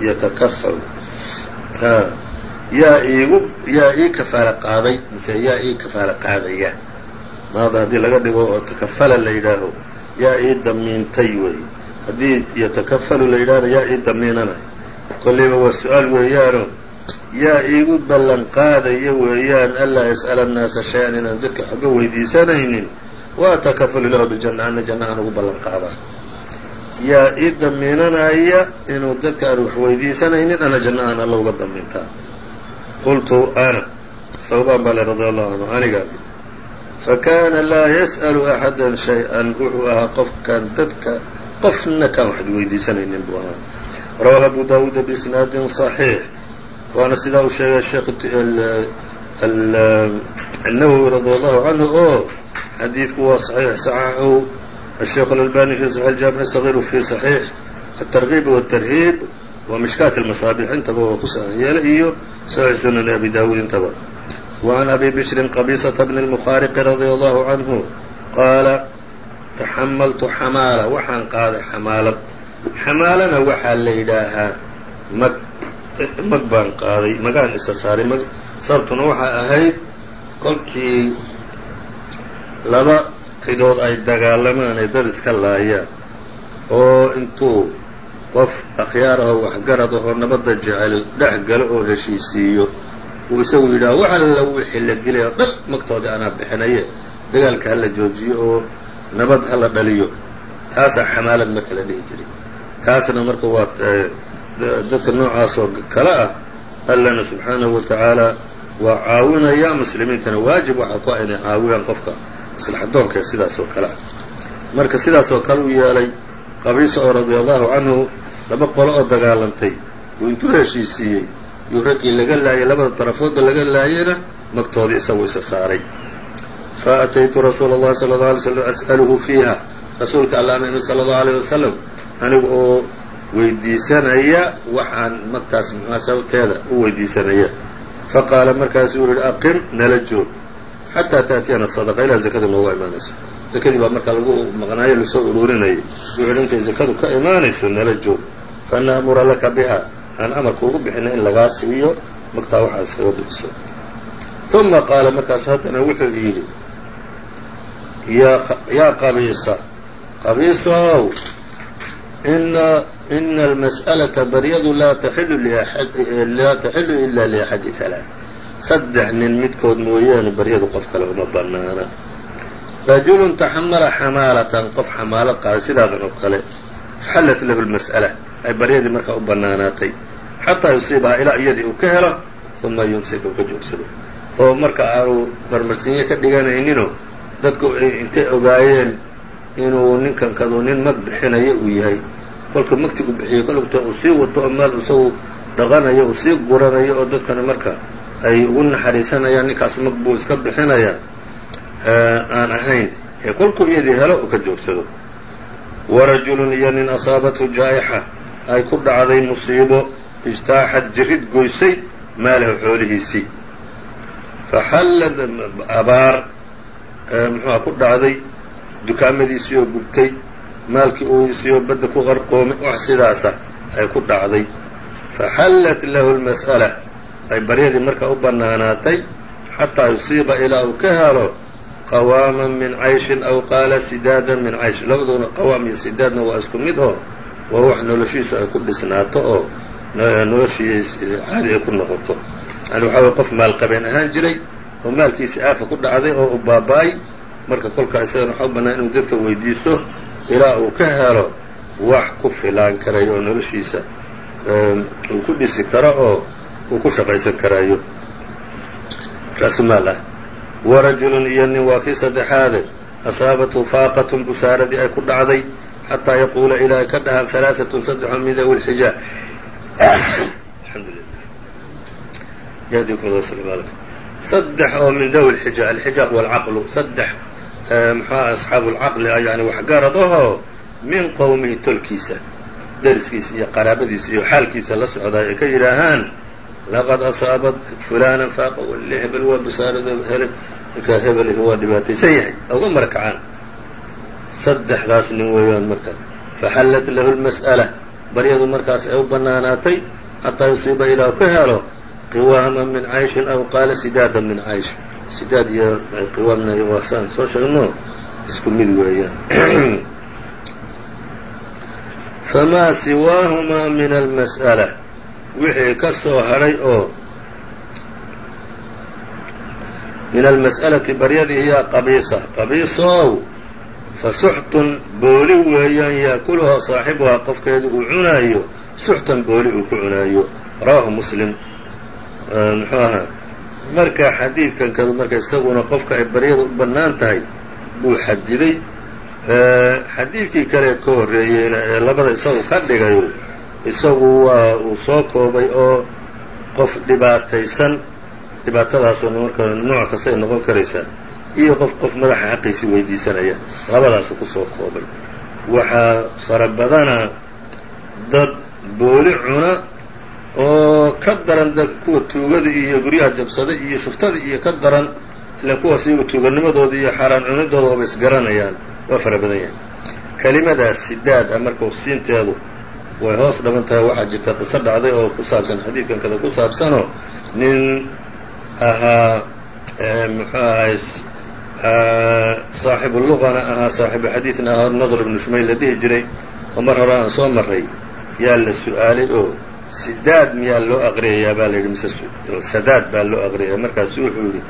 yatakafal a yaa iigu yaa ii kafaalo qaaday mise yaa ii kafaalo qaadaya maada haddii laga dhigo oo takafala la yidhaaho yaa ii damiintay wey haddii yatakafalu la yidhaahna yaa ii damiinanay kollayba waa su'aal weeyaano yaa iigu ballan qaadaya weeyaan anlaa yas'ala annaasa shay-an inaan dadka xogga weydiisanaynin. Wa atakafalu lahu bijanna ana janna aan ugu ballan qaadaa yaa ii damiinanaya inuu dadka aan wax weydiisanaynin ana janna aan alla uga damiintaa qultu ana. Sawbaan baa le radia allahu canhu aniga fakana laa yas'alu axada shay-an wuxuu ahaa qofkan dadka qofna kaan waxad weydiisanaynin buu ahaa rawahu abu daawuuda biisnaadin صaxiix waana sidaa uu sheegay sheekh الnawowi radi allahu canhu oo xadiidku waa صaxiix صaxaxu الsheikh اlalbani fi صaxiix اjaamiع الصغيr fi صaxiix الtarغib والtarhiib wa mishkaat الmasaabix intaba waa ku saxiix yeelay iyo saxiix sunan abi daawuud intaba وعn abi bشhri qabiisaةa bn الmkhariqi radي allahu canhu qaala taxamaltu xamaala waxaan qaaday xamaalad xamaalana waxaa la yidhaahaa mag mag baan qaaday magaan isa saaray mag sababtuna waxay ahayd kolkii laba cidood ay dagaalamaan ay dad iska laayaan oo intuu qof akhyaar ahoo waxgarad ahoo nabadda jecel dhex galo oo heshiisiiyo uu isagu yidhaha wax alla wixii la dilay oo dhan magtoodii anaa bixinaye dagaalka hala joojiyo oo nabad hala dhaliyo taasaa xamaalad la dhihi jiray taasna marka waa dadka noocaasoo kale ah allana subxaanahu wa tacaala waa caawinaya muslimiintana. Waajib waxaa ku ah inay caawiyaan qofka maslaxadoonka sidaas oo kale ah. Marka sidaas oo kale u yeelay qabiisa oo radia allahu canhu laba qolo oo dagaalantay uu intuu heshiisiiyey yuu raggii laga laayay labada darafoodba laga laayayna magtoodii isagu isa saaray fa ataytu rasuula اllahi sala اlه alay slm as'aluhu fiiha rasuulka allaana imi sala اllahu alayh wasalam aniga oo weydiisanaya waxaan magtaas muxua sababteeda u weydiisanaya faqaala markaasuu yihi aqim nala joog xataa taatiyana sadaqa ilaa zakada nooga imaanayso zakadii baa markaa lagu maqnaayo lasoo uruurinayay wuxuu yihi intay zakadu ka imaanayso nala joog fanaamura laka biha aan amarka ugu bixina in lagaa siiyo magtaa waxaa iskaga bixiso uma qaala markaasu haddana wuxuu yidhi yaa qabiisa qabiisow ina almas'alata baryadu laa taxilu ila liaxadi halaa saddex nin midkood mooyaane baryadu qof kale uma banaana rajulun taxamala xamaalatan qof xamaalad qaaday sidaadan oo kale. Faxallat lahu lmas'ala ay baryadii markaa u banaanaatay xataa yusiibaha ilaa iyadii uu ka helo uma yumsik uu ka joogsado oo marka aanu marmarsiinyo ka dhiganayninoo dadku intay ogaayeen inuu ninkan kadu nin mag bixinayo uu yahay. Kolka magti u bixiyo kolkta uu sii wato oo meel isagu dhaqanayo uu sii guranayo oo dadkana marka ay ugu naxariisanayaan ninkaas mag buu iska bixinayaa aan ahayn. Ee kolkuu iyadii helo uu ka joogsado. Warajulun iyo nin asaabathu jaa'ixa ay ku dhacday musiibo ijtaaxad jirid goysay maalahu xoolihiisii. Faxallad abaar muxuuha ku dhacday dukaamadiisii oo gubtay maalkii uusiioo badda ku qarqoomay wax sidaasa ay ku dhacday. Faxallat lahu lmas'ala ay baryadii markaa u bannaanaatay xataa yusiiba ilaa uu ka helo qawaaman min cayshin aw qaala sidaadan min caysh. Labaduna qawaam iyo sidaadna waa isku mid oo waa wax noloshiisu ay ku dhisnaato oo noloshii caadi ay ku noqoto. Yani waxaa way qof maalqabeen ahaan jiray oo maalkiisii aafa ku dhacday oo u baaba-ay marka kolkaa isagana waxaa u bannaan inuu dadka weydiisto ilaa uu ka helo wax ku filaan karayo oo noloshiisa uu ku dhisi karo oo uu ku shaqaysan karayo ra'sumaal ah. Warajulun iyo nin waa kii saddexaade. Asaabathu faaqatun busaaradii ay ku dhacday xataa yaquula ilaa ka dhahaan halaaatun saddexoo min dawi lxijaa saddex oo min dawi lxijaa alxijaa huwa alcaqlu saddex muxuuha asxaabu lcaqli ah yani waxgarad ahoo min qowmihi tolkiisa deriskiisa iyo qaraabadiisa iyo xaalkiisa la socdaa ay ka yidhaahaan laqad asaabat fulanan faaqa wali hebel waa busaarado helay ninkaa hebel waa dhibaataysan yahay uga marakacaan saddexdaas nin weeyaan marka faxallat lahu lmas'ala baryadu markaas ay u bannaanaatay xataa yusiiba ilaa ka helo qiwaama min cayshin aw qaala sidaada min caysh. Sidaad iyo qiwaamna waasaan soo sheegno isku mid weeyaan. Famaa siwaahumaa min almas'ala. Wixii ka soo hadhay oo min almas'alati baryadii iyaa qabiisa. Qabiisow fa suxtun booli weeyaan yaakuluhaa saaxibuhaa qofkeedu uu cunaayo. Suxtan booli uu ku cunaayo. Rawaahu muslim muxuu ahaa? Marka xadiidkan kadu marka isaguna qofka ay baryada u bannaan tahay buu xadiday xadiidkii kale ka horreeyeyna ee labada isagu ka dhigayo isagu waa uu soo koobay oo qof dhibaataysan dhibaatadaasoo marka nooc kastay noqon karaysaa iyo qof qof madaxa xaqiisii weydiisanaya labadaasu ku soo koobay. Waxaa fara badana dad booli cuna oo ka daran kuwa tuugada iyo guryaha jabsada iyo shuftada iyo ka daran ila kuwaas iyagu tuuganimadooda iyo xaaraan cunidooda waba isgaranayaan waa fara badan yahay. Kelimadaas sidaad ah marka siinteedu way hoos dhaban tahay waxaa jirta qiso dhacday oo ku saabsan xadiidkan kada ku saabsanoo nin ahaa muxuu ahay saaxibu luqana ahaa saaxibu xadiidna ahaa nadr ibnu shumayl la dhihi jiray oo mar hore aan soo maray yaa la su'aalay oo sidaad miyaa loo aqriyayaa baa la yidhi mise sadaad baa loo aqriyaya markaasu wuxuu yidhi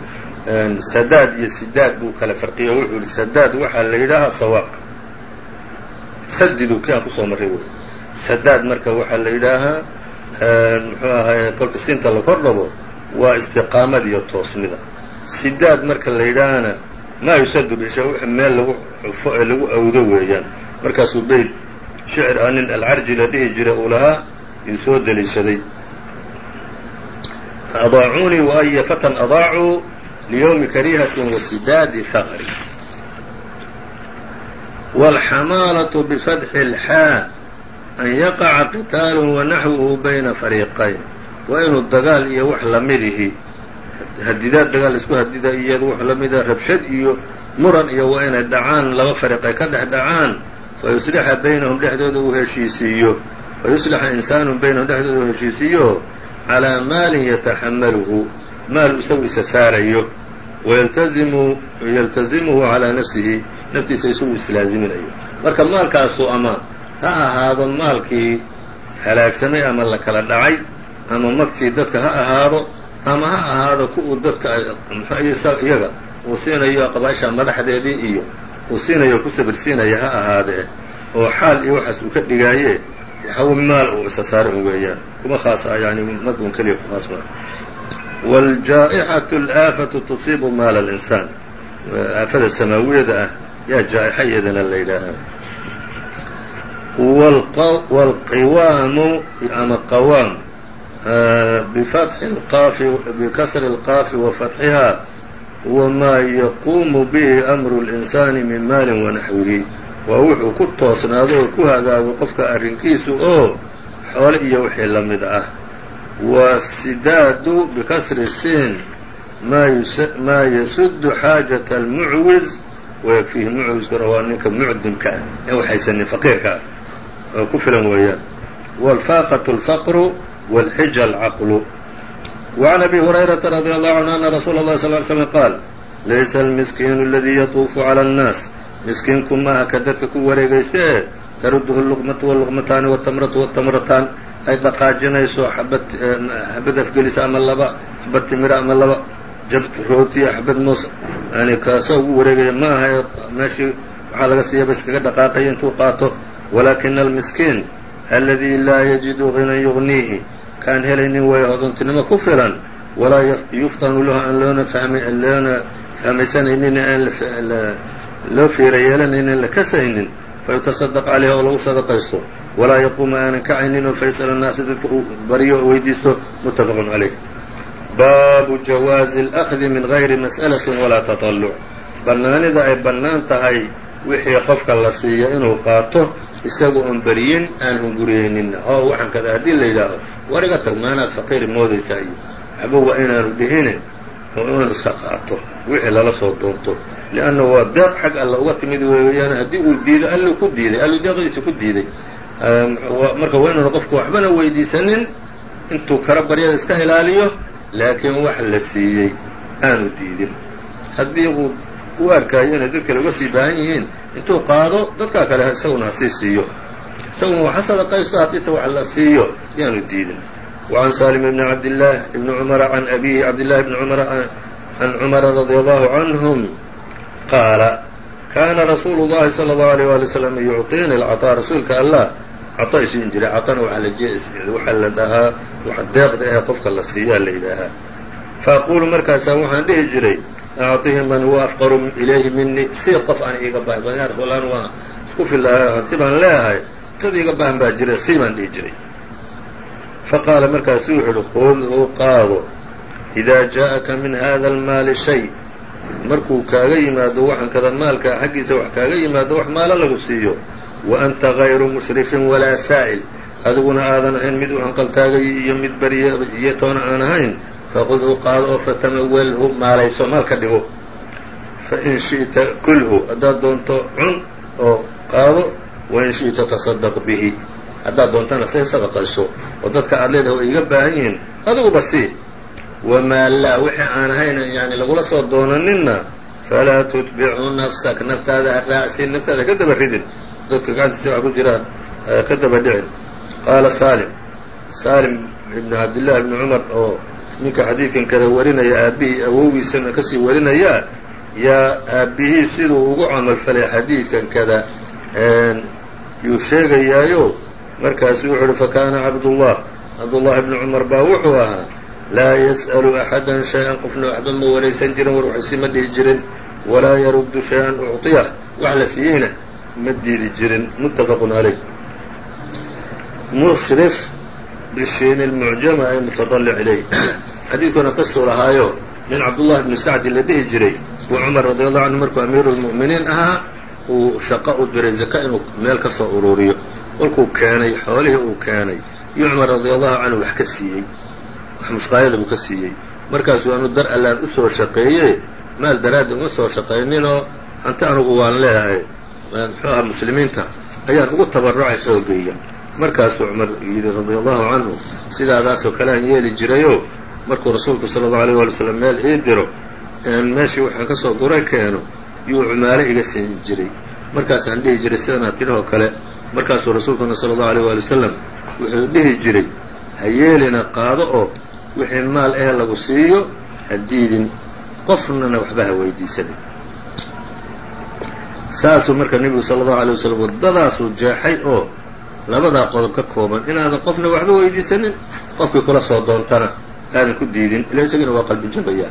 sadaad iyo sidaad buu kala farqiyo wuxuu yidhi sadaad waxaa la yidhaahaa sawaabka sadidu kii aan ku soo marray wey sadaad marka waxaa la yidhaahaa muxuu ahay kolka siinta la kor waa istiqaamada iyo toosnida. Sidaad marka la yidhaahana maa yusadu bisha wix meel lagu cufo ee lagu awdo weeyaan. Markaasuu beyt shicir ah nin alcarji la dhihi jira uu lahaa yuu soo deliishaday adaacuunii waaya fatan adaacuu liyowmi karihatin wasidaadi haqri wاlxamaalaةu bifatxi اlxaa an yaqaca qitaalu wanaxwuhu bayna fariiqayn waa inuu dagaal iyo wax lamidihi hadidaad dagaal isku hadida iyado wax lamida rabshad iyo muran iyo waa inay dhacaan laba fariiq ay ka dhex dhacaan fayuslixa baynahum dhexdooda uu heshiisiiyo fayuslixa insaanu baynahum dhexdooda uu heshiisiiyo calaa maalin yataxamaluhu maal isagu isa saarayo wayaltazimu yaltazimuhu calaa nafsihi naftiisa isagu islaaziminayo marka maalkaasu ama ha ahaado maalkii halaagsamay ama la kala dhacay ama magtii dadka ha ahaado ama ha ahaado kuwuu dadka iyaga uu siinayo qabaaisha madaxdeedii iyo uu siinayo ku sabirsiinaya ha ahaadee oo xaal iyo waxaas uu ka dhigaaye waxaw maal uu isa saaro un weeyaan kuma khaas ah yani madun keliya ku khaas maa wاljaa'ixaةu اlaafatu tusiibu maala اlinsaan aafada samaawiyada ah yaa jaa'ixa iyadana la yidhaahaa wاlqiwaamu ama qawaam bifatxi اlqaafi bikasri اlqaafi wa fatxihaa wamaa yaquumu bihi amru اlinsaani min maalin wanaxwihi waa wuxuu ku toosnaado oo ku hagaago qofka arrinkiisu oo xoole iyo wixii la mid ah wasidaadu bikasri siin maa yasudu xaajaة اlmucwiz wayakfiihi mucwiskuna waa ninka mucdimka ah ee waxaysanin faqiirka ah oo ku filan weeyaan wاlfaaqaة اlfaqru wاlxija alcaqlu وعn أbي هurayرaةa رadي الله عanه أna rasuula الlahi صل ل sلم qaal laysa اlmiskiinu اladii yatuufu عalى الnaas miskiinku maaha ka dadka ku wareegaysta ee taruduhu luqmatu wluqmataani wاtamratu wاtamrataan ay dhaqaajinayso xabad xabad afgelisa ama laba xabad timira ama laba jabt rootiya xabad moos yani kaasoo ugu wareegaya ma aha meeshii waxaa laga siiya bas kaga dhaqaaqaya intuu qaato walaakina almiskiin aladi laa yajidu ginan yugniihi kaan helaynin way hodontinimo ku filan walaa yuftanu lahu aan loona loona fahmaysanaynin aan loo fiira yeelan inaan la kasaynin fayutasadaq calayha oo lagu sadaqaysto. Walaa yaquuma aanan kacaynin oo faysal annaasa dadka uu baryo oo weydiisto mutafaqun caleyh baabu jawaazi alakdi min gayri mas'alatin walaa tatalluc bannaanida ay bannaan tahay wixii qofka la siiya inuu qaato isaga oon beriyin aan hunguriyeynin oo waxaan kada haddii la yidhaaho war iga tag maanaad faqiir moodaysaa iyo. Waxba waa inaanu dhihine oo inuu iska qaato wixii lala soo doonto lianna waa deeq xag alla uga timid weeyaan haddii uu diido alluu ku diiday alluu deeqdiisa ku diiday. Marka waa inuuna qofku waxbana weydiisanin intuu kara baryada iska ilaaliyo laakiin wax la siiyey aanu diidin. Haddii uu u arkaayo inay dad kale uga sii baahan yihiin intuu qaado dadkaa kale isaguna hasii siiyo. Isaguna waxa sadaqaysto haddiise wax la siiyo yaanu diidin وعn sالم بن عبدالله بن عمر عن أبيه عبدالله بن عمر عن عمر رضي الله عنهم قاaل كاna رsuuل اللhi صلى الله عليه ولي وسلم يعطيني الcطاء rasuulka allah caطo isiin jiray caطana waxaa la dhahaa wax deeqda ahe qofka la siiyaa la yidhaahaa faأquل markaasaa waxaan dhihi jiray أعطihi man huwa أfqر إlayhi minii si qof aan iiga bahan ya rasuul an waa isku filahay hanti baan leeyahay dad iiga bahan baa jira si baan dhihi jiray faqaala markaasu wuxuu uhi khud u qaado إidaa jaaءaka min hada اlmaali shay markuu kaaga yimaado waxan kada maalka xaggiisa wax kaaga yimaado wax maalo lagu siiyo wa anta غayru mushrifin walaa saa'il adiguna aadan ahayn mid u hanqaltaagay iyo mid barya iyo toona aan ahayn faqud u qaado oo fatamawalhu maalayso maal ka dhigo fain shiئta kulhu haddaad doonto cun oo qaado wain shiئta taصadq bihi haddaad doontana say sadaqayso oo dadka aad leedahay way iga baahan yihiin adiguba sii. Wamaa laa wixii aan ahayn yani lagula soo doonaninna falaa tutbicu nafsak naftaada ha raacsin naftaada ka daba ridin. Dadka gacantiisa waxa ku jira ka daba dhicin. Qaala salim salim ibn cabdillahi ibni cumar oo ninka xadiidkan kada warinaya aabbihii awowgiisana ka sii warinaya yaa aabbihii siduu ugu camalfalay xadiidkan kada yuu sheegayaayo markaasu wuxuu uhi fakaana cabdullah cabdullahi bni cumar baa wuxuu ahaa laa yas'alu axadan shay-an qofna waxba ma waraysan jirin war waxisi ma dhihi jirin walaa yaruddu shay-an ucطiyah wax la siiyeyna ma diidi jirin. Muttafaqun calayh mushrif bishiin lmucjama ay mutadalic ilayh. Xadiidkuna qisuu lahaayo nin cabdullahi bni sacdi la dhihi jiray uu cumar radi allahu canhu markuu amiiru lmu'miniin ahaa uu shaqo u diray zaka inuu meel ka soo ururiyo kolkuu keenay xoolihii uu keenay iyo cumar radi allahu canhu wax ka siiyey wax mushqaayada buu ka siiyey. Markaasuu anu dar allaan u soo shaqeeye maal daraaddi uma soo shaqayninoo hanti anugu waan leeyahay. Muxuu aha muslimiinta ayaan ugu tabarucay xoogayga markaasuu cumar yidhi radi allahu canhu sidaadaasoo kale aan yeeli jirayo markuu rasuulku sala allahu alayh wali slam meel ii diro meeshii waxaan ka soo guray keeno yuu cumaalo iga siin jiray. Markaasaan dhihi jiray sidanaa tidhahoo kale markaasuu rasuulkuna sala allahu alayh waali wasalam wuxuu dhihi jiray ha yeelina qaado oo wixii maal eh lagu siiyo ha diidin qofnana waxba ha weydiisanin. Saasuu marka nebigu sala allahu alay wasalam waddadaasuu jeexay oo labadaa qodob ka kooban inaadan qofna waxba weydiisanin qofkii kula soo doontana aadan ku diidin ila isagina waa qalbi jabaya.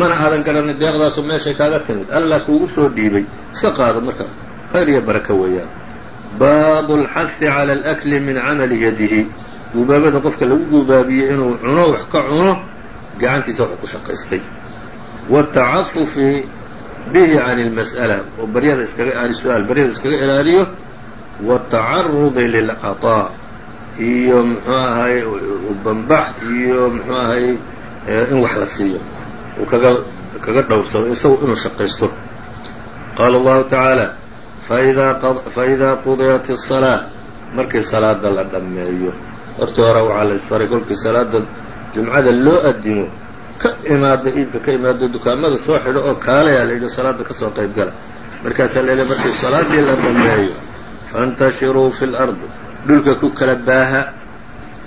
Mana aadan garanin deeqdaasu meeshay kaaga timid allah kuugu soo dhiibay iska qaado marka khayr iyo baraka weeyaan baadu alxahi cala alakli min camali yadihi. Guubaabada qofka lagu guubaabiyo inuu cuno wax ka cuno gacantiisa wuxuu ku shaqaystay. Watacafufi bihi can اlmas'ala oo baryada iskaga ani su'aal baryada iskaga ilaaliyo. Watacarudi lilcaطaa iyo mxuu ahaye banbax iyo mxuu ahaye eh, in wax la siiyo. Uu kaga kaga dhowrsado isagu inuu shaqaysto. Qaala allahu tacaala faidaa qudiyat الصalaaة markii salaada la dhammeeyo hortii hore waxaa la isfaray kolkii salaada jumcada loo adimo ka imaada iibka ka imaado dukaamada soo xidho oo kaalayaa la yidhi salaada kasoo qayb gala markaasaa la yidhi markii salaadii la dhammeeyo faاntashiruu fi اlأrض dhulka ku kala baaha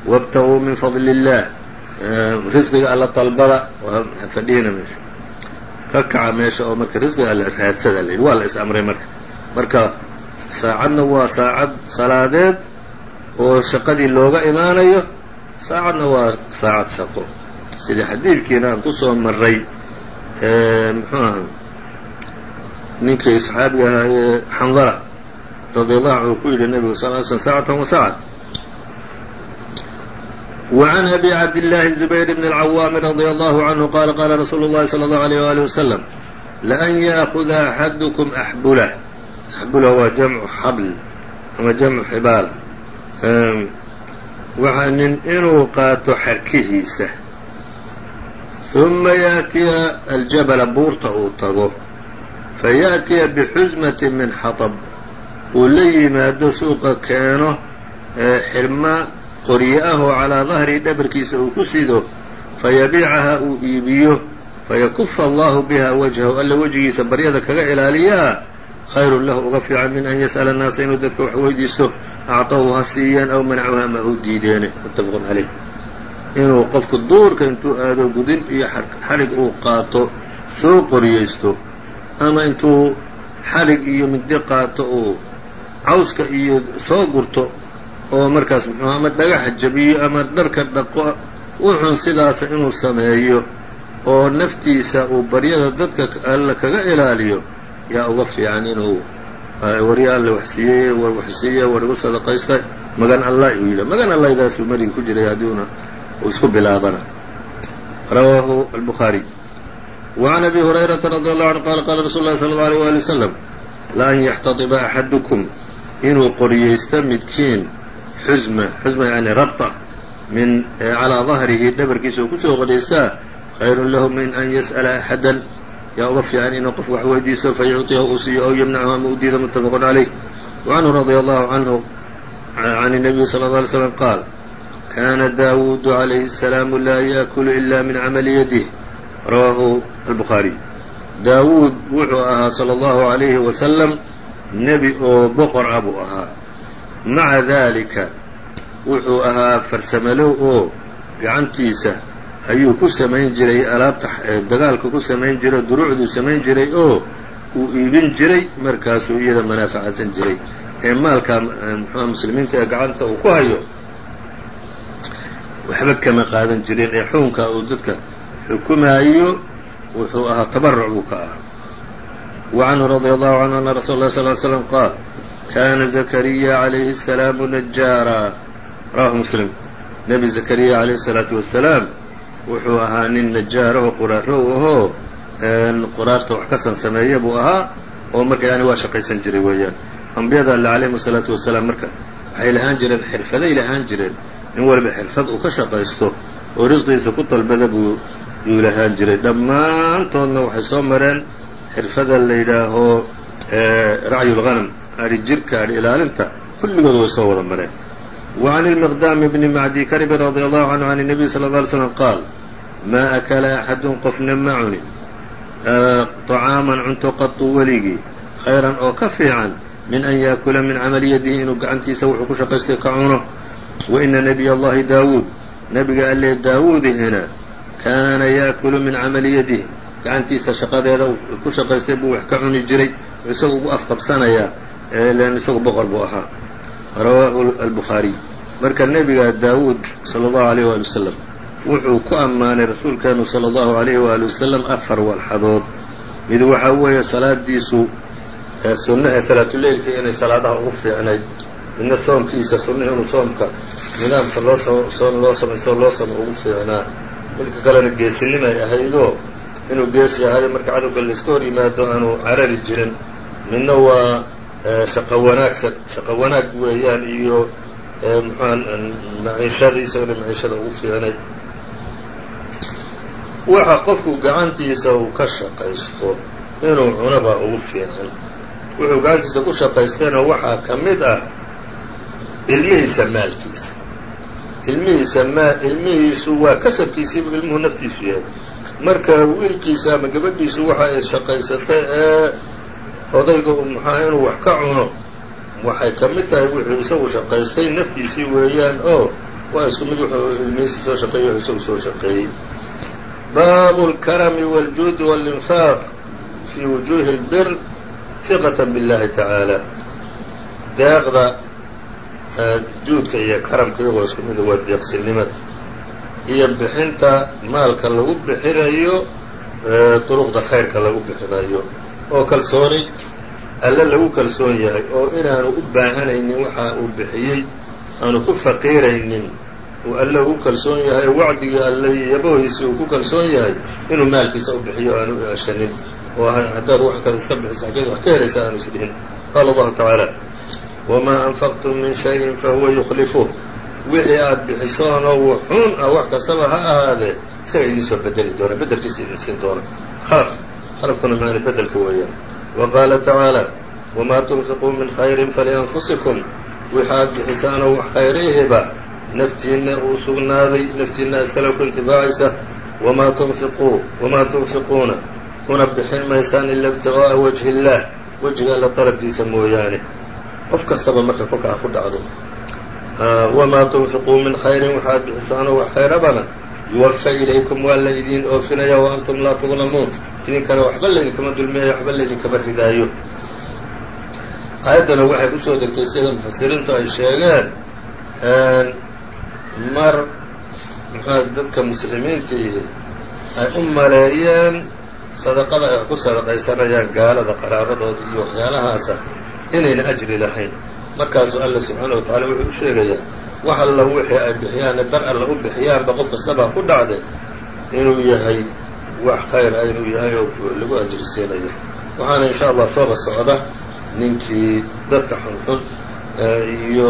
wاbtaguu min fadli الlah risqiga alla dalbada ha fadhihina meesha ka kaca meesha oo marka risqiga alla raadsada la yidhi waa la is amray marka marka saacadna waa saacad salaadeed oo shaqadii looga imaanayo saacadna waa saacad shaqo sidii xadiidkiina aan ku soo maray muxuu aha ninkii saxaabiga ahaa ee xandala radiallahu canhu ku yidhi nebigu sal l slm saacatan wa saacad وعن أbي عبد الله الزبير بن العوام رضي الله عنه قال قال رsuuل الlhi صلى الله عليه وآله وسلم لأn yأخذ أحadكم أحبلة أحبلة waa جمع xبل ama جمع xباal waxa nin inuu qaato xarkihiisa ثuma yأتiya الجبل buurta uu tago faيأتiya بxزمة min xaطب uu la yimaado suuqa keeno xirma qoryo ah oo calaa dahri dhabarkiisa uu ku sido fayabiicaha uu iibiyo fayakufa allahu biha wajhahu alla wejigiisa baryada kaga ilaaliyaa khayrun lahu uga fiican min an yas'ala annaasa inuu dadka wax weydiisto acطahu ha siiyaan aw manachu ama u diideene. Muttafaqun calayh inuu qofku duurka intuu aado gudin iyo xadhig uu qaato soo qoriyaysto ama intuu xadhig iyo mindi qaato uu cawska iyo soo gurto oo markaas muxuu ama dhagaxa jabiyo ama dharka dhaqo wuxun sidaasa inuu sameeyo oo naftiisa uu baryada dadka alla kaga ilaaliyo yaa uga fiican inuu warya alle wax siiyey war wax siiye war igu sadaqaysta magan allah uu yidha magan allahdaasuu meliga ku jiray haddiuna uu isku bilaabana rawaahu albukhaariy وعn abi hurayrata radi allahu anhu qala qala rasuulu lahi sala allau alيyh wali wasalam laan yaxtadiba axadukum inuu qoryaysto midkiin xusma xusma yani rabta min calaa dahrihi dhabarkiisa uu kusoo qodhaystaa khayrun lahu min an yas'ala axadan yaa uga fiican inuu qof wax weydiisto fayucطiyahu uu siiyo aw yamnachu ama u diida muttafaqun calayh wacanhu radia allahu canhu can الnabiyi salى اله alay slam qaal kana daawuudu calayhi الsalaamu laa yaakulu ila min camali yadih rawaahu albukhaariy daawuud wuxuu ahaa salى اllahu عalayhi wasalam nebi oo boqor ah buu ahaa maca daalika wuxuu ahaa farsamalow oo gacantiisa ayuu ku samayn jiray alaabta dagaalka ku samayn jiray duruucduu samayn jiray oo uu iibin jiray markaasuu iyada manaafacadsan jiray ee maalka muxua muslimiinta ee gacanta uu ku hayo waxba kama qaadan jirin ee xukunka uu dadka xukumaayo wuxuu ahaa tabaruc buu ka ahaa wa canhu radia allahu canhu ana rasuula اlah sal l slam qaal kana zakariya calayhi الsalaamu najaara rawahu muslim nebi zakariya calayhi الsalaatu wasalaam wuxuu ahaa nin najaaraho quraarrow ahoo quraarta wax ka sansameeya buu ahaa oo marka yani waa shaqaysan jiray weeyaan. Ambiyada alle calayhim الsalaatu wasalaam marka waxay lahaan jireen xirfaday lahaan jireen. In waliba xirfad uu ka shaqaysto oo risqigiisa ku dalbada buu yuu lahaan jiray. Dhammaantoodna waxay soo mareen xirfada la yidhaaho racyu lghanam adhi jirka adhi ilaalinta kulligood way soo wada mareen wa can ilmiqdaami bni macdi karibi radi allahu canhu can الnabiy sala اla alay slam qaal maa akala axadun qofna ma cunin طacaaman cunto qatu weligii khayran oo ka fiican min an yaakula min camali yadihi inuu gacantiisa wuxuu ku shaqaystay ka cuno wa ina nebiy allahi daawuud nebiga alle daawuudihina kaana yaakulu min camali yadihi gacantiisa shaqadeeda ku shaqaystay buu wax ka cuni jiray isagu ugu afqabsanayaa lan isagu boqor buu ahaa rawaahu albukhaariy marka nebiga daawuud sala allahu alayh waali wasalam wuxuu ku ammaanay rasuulkeenu sala allahu alayhi waali wasalam afar walxadood. Mid waxaa weeye salaadiisu sunna ee salaatuleylka inay salaadaha ugu fiicnayd midna soomkiisa sunnihi inuu soomka nidaamka loo soom loo samaysto loo samo ugu fiicnaa. Midka kalena geesinimay ahaydoo inuu geesi ahayo marka cadowga layska hor yimaado aanu carari jirin. Midna waa shaqo wanaagsan shaqo wanaag weeyaan iyo muxua maciishada isagana maciishada ugu fiicnayd waxa qofku gacantiisa uu ka shaqaysto inuu cunabaa ugu fiican wuxuu gacantiisa ku shaqaystayna waxaa ka mid ah ilmihiisa maalkiisa. Ilmihiisa maa ilmihiisu waa kasabkiisiibu ilmuhu naftiisu yahay. Marka wiilkiisa ama gabadhiisu waxa ay shaqaysatay ee odayga maxaa inuu wax ka cuno waxay ka mid tahay wuxuu isagu shaqaystay naftiisii weeyaan oo waa isku mid wuxuu ilmihiisii soo shaqeeyey wuxuu isagu soo shaqeeyey baabu اlkarami wاljuudi wاlinfaaq fii wujuuhi اlbir hiqata biاllahi tacaala deeqda juudka iyo karamka iyagoo isku mida waa deeqsinimada iyo bixinta maalka lagu bixinayo duruqda khayrka lagu bixinayo oo kalsooni alle lagu kalsoon yahay oo inaanu u baahanaynin waxa uu bixiyey aanu ku faqiiraynin uu alle ugu kalsoon yahay wacdigii alle yabohiisi uu ku kalsoon yahay inuu maalkiisa u bixiyo aanu ashanin oo haddaad wax kale iska bixiso xaggeed wax ka helaysa aanu isdhihin qaala allahu tacaala wamaa anfaqtum min shayin fahuwa yukhlifuh wixii aad bixisoonoo wuxuun ah wax kastaba ha ahaadee isaga idiin soo bedeli doona bedelkiisa idin siin doona. Khalaf khalafkuna maana bedelka weeyaan. Wa qaala tacaala wamaa tunfiquu min khayrin falianfusikum. Wixi aad bixisaanoo wax khayrihiba naftiinna uu sugnaaday naftiinna iskale ku intifaacaysa. Wamaa tunfiquu wamaa tunfiquuna kuna bixin maysaan ila ibtiqaa'a wajhi illaah wejiga alla dalabkiisa mooyaane. Qof kastaba marka kolka ha ku dhacdo wamaa tunfiquu min khayrin waxaad bixisaanoo wax khayrabana yuwafa ilaykum waa la idiin oofinaya wa antum laa tudlamuun idinkana waxba laydinkama dulmiyayo waxba laydinkama ridaayo aayaddana waxay ku soo degtay sida mufasiriintu ay sheegeen mar muxua dadka muslimiintii ay u maleeyeen sadaqada ay ku sadaqaysanayaan gaalada qaraaradooda iyo waxyaalahaasa inayna ajri lahayn markaasuu alla subxaana wa tacala wuxuu u sheegayaa wax alla wixii ay bixiyaanne dar alla u bixiyaanba qof kastabaa ku dhacday inuu yahay wax khayr ah inuu yahay oo lagu ajrisiinayo waxaana insha allah sooba socda ninkii dadka xunxun iyo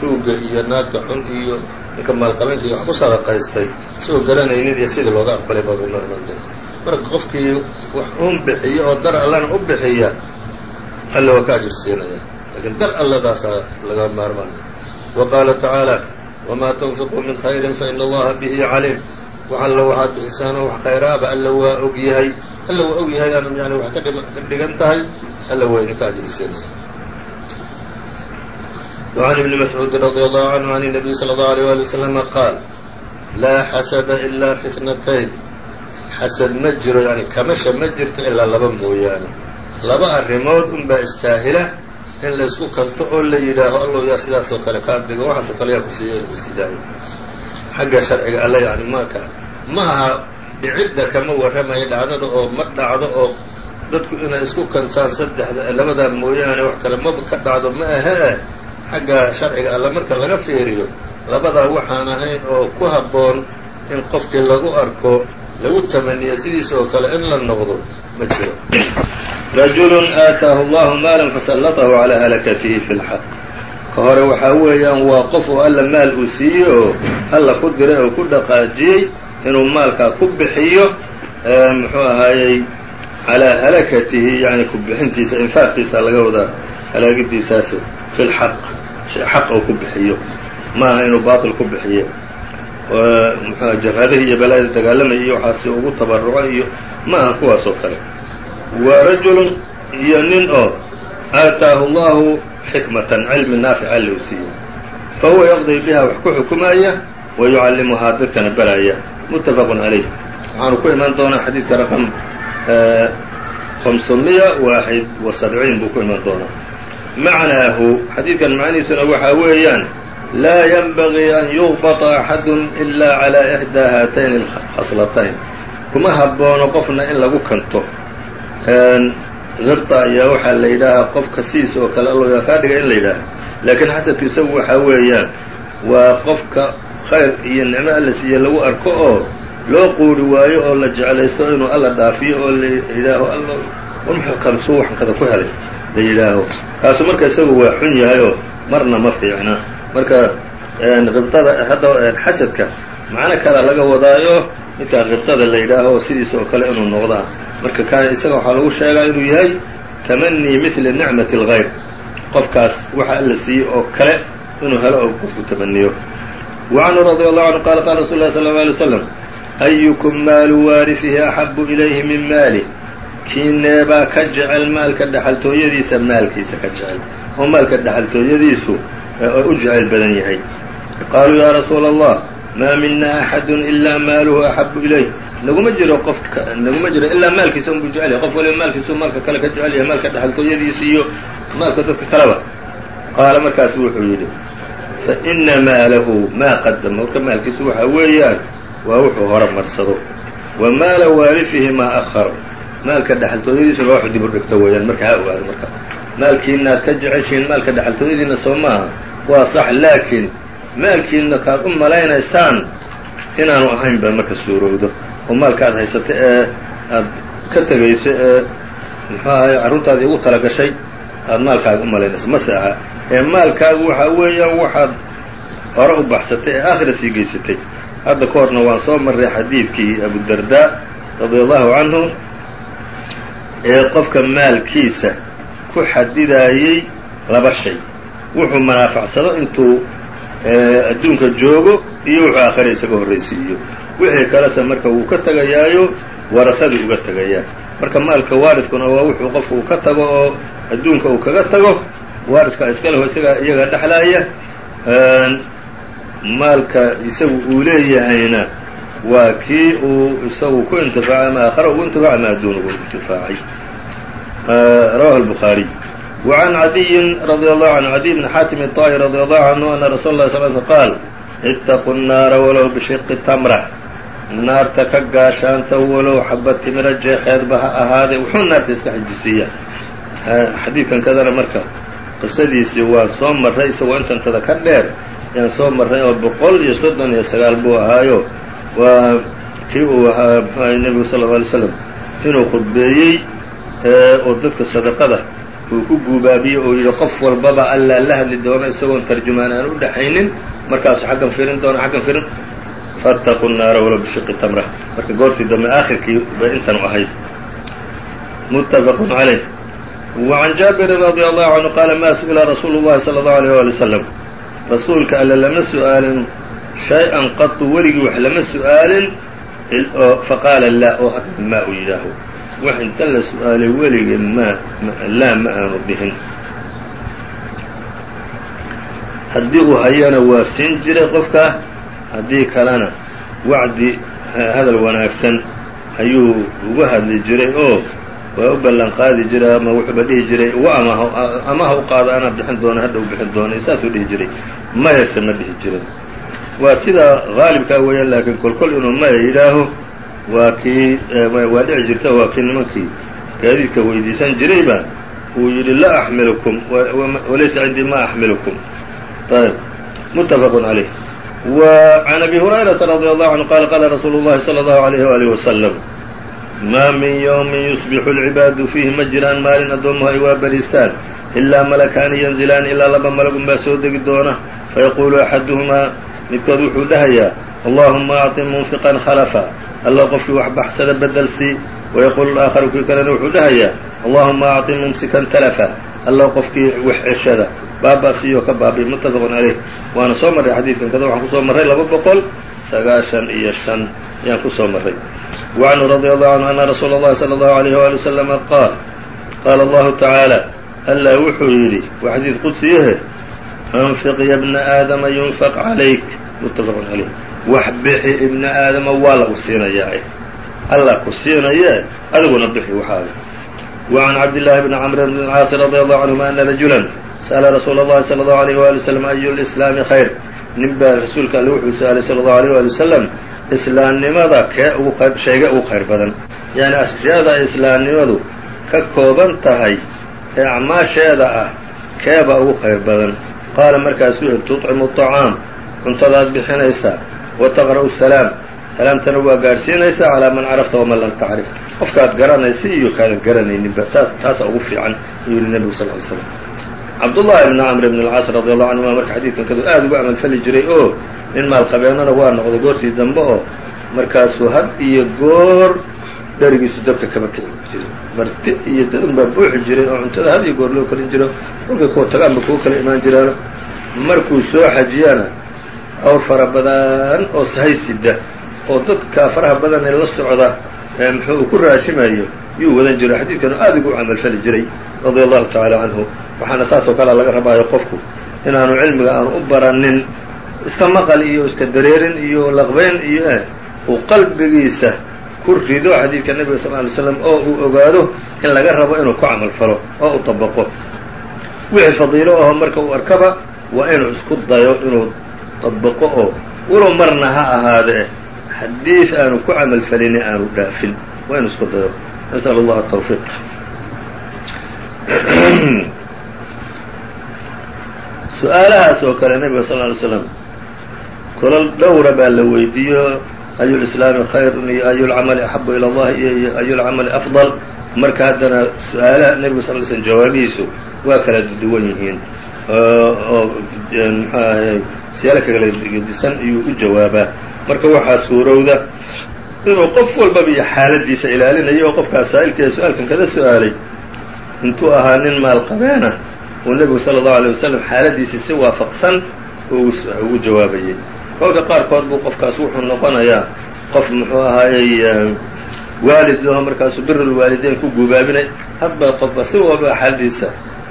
tuugga iyo naagta xun iyo ninka maalqabeynta iyo wax ku sadaqaystay isagoo garanaynin iyo sidii looga aqbalay baaba inoo iman marka qofkii wax uun bixiya oo dar allana u bixiya alla waa ka ajirsiinaya lakiin dar alladaasaa laga maarmaanaya wa qaala tacaala wamaa tunfiquu min khayrin faina allaha bihi caliim wax alla waxaad bixisaanoo wax khayraaba alla waa og yahay alla waa og yahay aan yani wax ka dhigan tahay alla waa idinka ajirsiinaya وعn بن مسعوud رضي الله عنه عن النبي صلى الله عليه ولي وسلم qاal laa xasda إla في اثنتين xasad ma jiro yani kamasha ma jirto ilaa laba mooyaane laba arrimood unbaa istaahila in laysku kanto oo la yidhaaho allow yaa sidaas oo kale kaa digo waxaasoo kale yaa lasidaayo xagga sharciga alle yani marka ma aha dhicidda kama warramayo dhacdada oo ma dhacdo oo dadku inay isku kantaan saddexda labadaa mooyaane wax kale maba ka dhacdo ma ahe xagga sharciga alle marka laga fiiriyo labadaa waxaan ahayn oo ku habboon in qofkii lagu arko lagu tamaniyo sidiisa oo kale in la noqdo ma jiro. Rajulun aataahu allahu maalan fasallatahu calaa halakatihi fi lxaq. Ka hore waxaa weeyaan waa qof oo alla maal uu siiyey oo alla ku diray oo ku dhaqaajiyey inuu maalkaa ku bixiyo muxuu ahaayey calaa halakatihi yani ku bixintiisa infaaqiisa laga wadaa halaagidiisaas fi lxaq xaq oo ku bixiyo. Maaha inuu baatil ku bixiyo muxua jabhadihii iyo balaada dagaalamaya iyo waxaasi ugu tabaruco iyo ma aha kuwaas oo kale. Wa rajulun iyo nin oo aataahu allahu xikmatan cilmi naafica lou siiyey fa huwa yaqdii biha wax ku xukumaya wa yucallimuhaa dadkana baraya muttafaqun calayh waxaanu ku iman doonaa xadiidka raqam hamsumiya waaxid wa sabciin buu ku iman doonaa. Macnaahu xadiidkan macnihiisuna waxaa weeyaan laa ynbagii an yuqbطa axadu ila calى ixdaa haatayn اlkhaslatayn kuma haboono qofna in lagu kanto hirta ayaa waxaa la yidhaahaa qofka siis oo kale allo yaa kaa dhiga in la yidhaaha laakiin xasadku isagu waxaa weeyaan waa qofka khayr iyo nicmo alla siiye lagu arko oo loo quuri waayo oo la jeclaysto inuu alla dhaafiyo oo la yidhaaho alla unxukamsuu waxankada ku helay la yidhaaho kaasu marka isagu waa xun yahay oo marna ma fiicna marka qibtada hadda xasadka macno kala laga wadaayo midkaa qibtada la yidhaaho sidiisa oo kale inuu noqdaa marka ka isaga waxaa lagu sheegaa inuu yahay tamanii mili nicmati اlgayr qofkaas waxa alla siiyey oo kale inuu helo oo qofku tamaniyo wacanhu radi allahu canhu qala qala rasul lah sal ه alay slam ayukum maalu waarisihi axabu ilayhi min maalih kiineebaa ka jecel maalka dhexaltooyadiisa maalkiisa ka jecel. Oo maalka dhexaltooyadiisu u jecel badan yahay. Qaaluu yaa rasuula allah maa mina axadu ilaa maaluhu axabu ilayh. Naguma jiro qofka naguma jiro ilaa maalkiisa unbuu jecel yahay. Qof waliba maalkiisu maalka kale ka jecel yahay maalka dhexaltooyadiisa iyo maalka dadka kaleba. Qaala markaasu wuxuu yidhi fa ina maalahu maa qadama marka maalkiisu waxaa weeyaan waa wuxuu hore marsado wa maala waarifihi maa aharo maalka dhexaltooyadiisuna waa wax dib u dhigto weeyaan. Marka ha ogaado marka maalkiina aad ka jeceshihiin maalka dhexaltooyadiina soo maaha waa sax laakiin maalkiina kaad u malaynaysaan inaanu ahayn baa marka suurowdo. oo maalka aad ee aad ka tegayso ee muxuu ahay carruurtaadii ugu tala gashay aad maalkaaga u malaynayso. Mase aha ee maalkaagu waxaa weeyaan waxaad hore u baxsatay ee aakhira sii geysatay. Hadda ka horna waan soo marray xadiidkii abudardaa radia allahu canhu ee qofka maalkiisa ku xadidaayey laba shay. Wuxuu manaafacsado intuu adduunka joogo iyo wuxuu aakhira isaga horraysiiyo. Wixii kalese marka wuu ka tegayaayo warasadii uga tegayaa marka maalka waaridkuna waa wuxuu qofka uu ka tago oo adduunka uu kaga tago waaridka iska leho isaga iyaga dhexlaaya maalka isagu uu leeyahayna waa kii uu isagu ku intifaacay ama aakhara ugu intifaacay ama adduun ugu intifaacay rawahu الbخaariي وعn عadiyi radي الlahu عanه عadiي بn xaatim الطا'i radي الlahu عanhu ana rasuul اlah sl sl qaal اtaquu الnaara walow bishiqi tamra naarta ka gaashaanta walow xaba timira jeexeedba ha ahaadee wuxuu naarta iska xijisiiya xadiidkan kadana marka qisadiisii waan soo marray isagoo intantada ka dheer yaan soo marray oo boqol iyo soddon iyo sagaal buu ahaayo waa kii uu ahaa mxu ahay nebigu sal lla alay slam inuu khudbeeyey oo dadka sadaqada uu ku guubaabiyo oo yihi qof walbaba allaa la hadli doono isagoon tarjumaan aan u dhexaynin markaasu xaggan firin doono xaggan firin fartaqu naara walow bishiqi tamra. Marka goortii dambe aakhirkii bay intan u ahayd. Muttafaqun calayh wacan jaabirin radi allahu canhu qaala maa su'ila rasuulu llahi sala allahu alayh waali wasalam rasuulka alle lama su'aalin shay-an qatu weligii wax lama su'aalin faqaala laa oo hadda maa u wax inta la su'aalay weligii ma laa ma aanu dhihin haddii uu hayana waa siin jiray qofka haddii kalena wacdi hadal wanaagsan ayuu uga hadli jiray oo waa u ballan qaadi jiray ama wuxuuba dhihi jiray uga amaha amaha u qaado anaa bixin doona hadha u bixin doona saasuu dhihi jiray. Mayase ma dhihi jirin. Waa sida haalibkaa weeyaan laakiin kolkol inuu maya yidhaaho waa kii waa dhici jirta waa kii nimankii. Gaadiidka weydiisan jirayba uu yidhi laa axmilukum walaysa cindii ma axmilukum. Ayb muttafaqun calayh wa can abi hurayrata radi allahu canhu qaala qaala rasuulu llahi sala allahu alayh waalihi wasalam maa min yowmin yusbixu alcibaadu fiihi ma jiraan maalin addoomuhu ay waa bariistaan ilaa malakaani yanzilaani ilaa laba malagun baa soo degi doona fayaquulu axaduhumaa midkood wuxuu dhahayaa allahuma acطi munfiqan khalafa alla qofkii wax baxsada bedelsii wayaquulu aakharu kii kalena wuxuu dhahayaa allahuma acطi mumsikan talafa alla qofkii wax ceshada baaba'siiyoo ka baabiy muttafaqun calayh waana soo marray xadiidkan kada waxaan kusoo marray laba boqol sagaashan iyo shan ayaan kusoo marray وعنه رضي الله عنه أن رsuuل الlahi صلى الله عليه وaلي وسلم qاal qاala الlahu taعaalى alla wuxuu yidhi waa xadiid qudsiyahe أnfiq ya بna aadama yunfq عalayk متafq عalيh wax bixi ibna aadama waa lagu siinayaa alla ku siinaye adiguna bixi waxaaga وعن cabd للahi بn cمr بن الcاaص رضي الله عنهma أna رaجuلا sأla rasuul الlahi صلى الله عليه وaلي وسلم أy الإسلاami خayr nin baa rasuulka alle wuxuu su-aalay slى الlaه عليه وaلي وسلم islaamnimada kee ugu qayb shayga ugu khayr badan yacni ashyaada ay islaamnimadu ka kooban tahay ee acmaasheeda ah keeba ugu khayr badan qaala markaasuu yihi tuطcimu الطacaam cuntadaad bixinaysaa wa taqra'u salaam salaamtana waa gaadhsiinaysaa calaa man carafta waman lam tacrif qofkaad garanaysa iyo kaadan garanayninba saas taasa ugu fiican ayuu yihi nebigu sal ly slam cabdullahi bni camr bn alcaas radi allahu canhuma marka xadiidkan kadu aada ugu amalfali jiray oo nin maalqabeennana waa noqday goortii dambe oo markaasuu had iyo goor dherigiisu dabka kama kici jiray marti iyo dadun baa buuxi jiray oo cuntada had iyo goor loo kalin jiro. Kolkay kuwa tagaanba kugu kala imaan jiraan markuu soo xajiyana awr fara badan oo sahay sida oo dadka faraha badan ee la socda muxuu ku raashimayo yuu wadan jiray. Xadiidkanu aad ugu camalfali jiray radia allahu tacaala canhu waxaana saasoo kalea laga rabaayo qofku inaanu cilmiga aanu u baranin iska maqal iyo iska dareerin iyo laqbeyn iyo eh uu qalbigiisa ku rido xadiidka nebiga sal ly slam oo uu ogaado in laga rabo inuu ku camal falo oo u dabaqo wixii fadiilo aho marka uu arkaba waa inuu isku dayo inuu dabaqo oo walow marna ha ahaadee xadiid aanu ku camal falini aanu dhaafin. Waa inuu isku dayo. Nasal allaha atawfiiq su'aalahaas oo kale nebiga sal ly slam kolal dhowra baa la weydiiyo ayu lislaami khayrun iyo ayulcamali axabu ila allahi iyo ayulcamali afdal marka haddana su'aala nebiga sal l slm jawaabihiisu waa kala duwan yihiin oo muxuu ahay siyaalo gedisan iyuu u jawaabaa marka waxaa suurowda inuu qof walbaba iyo xaaladiisa ilaalinayo oo qofkaas saa'ilkeeda su'aalkan kada su'aalay intuu ahaa nin maalqabeena uu nebigu sala allahu alay wasalam xaaladiisii si waafaqsan ugu jawaabayay kolka qaarkood buu qofkaas wuxuu noqonayaa qof muxuu ahaayey waalid aho markaasuu birulwaalideyn ku gubaabinay hadba qofba si walba xaaladiisa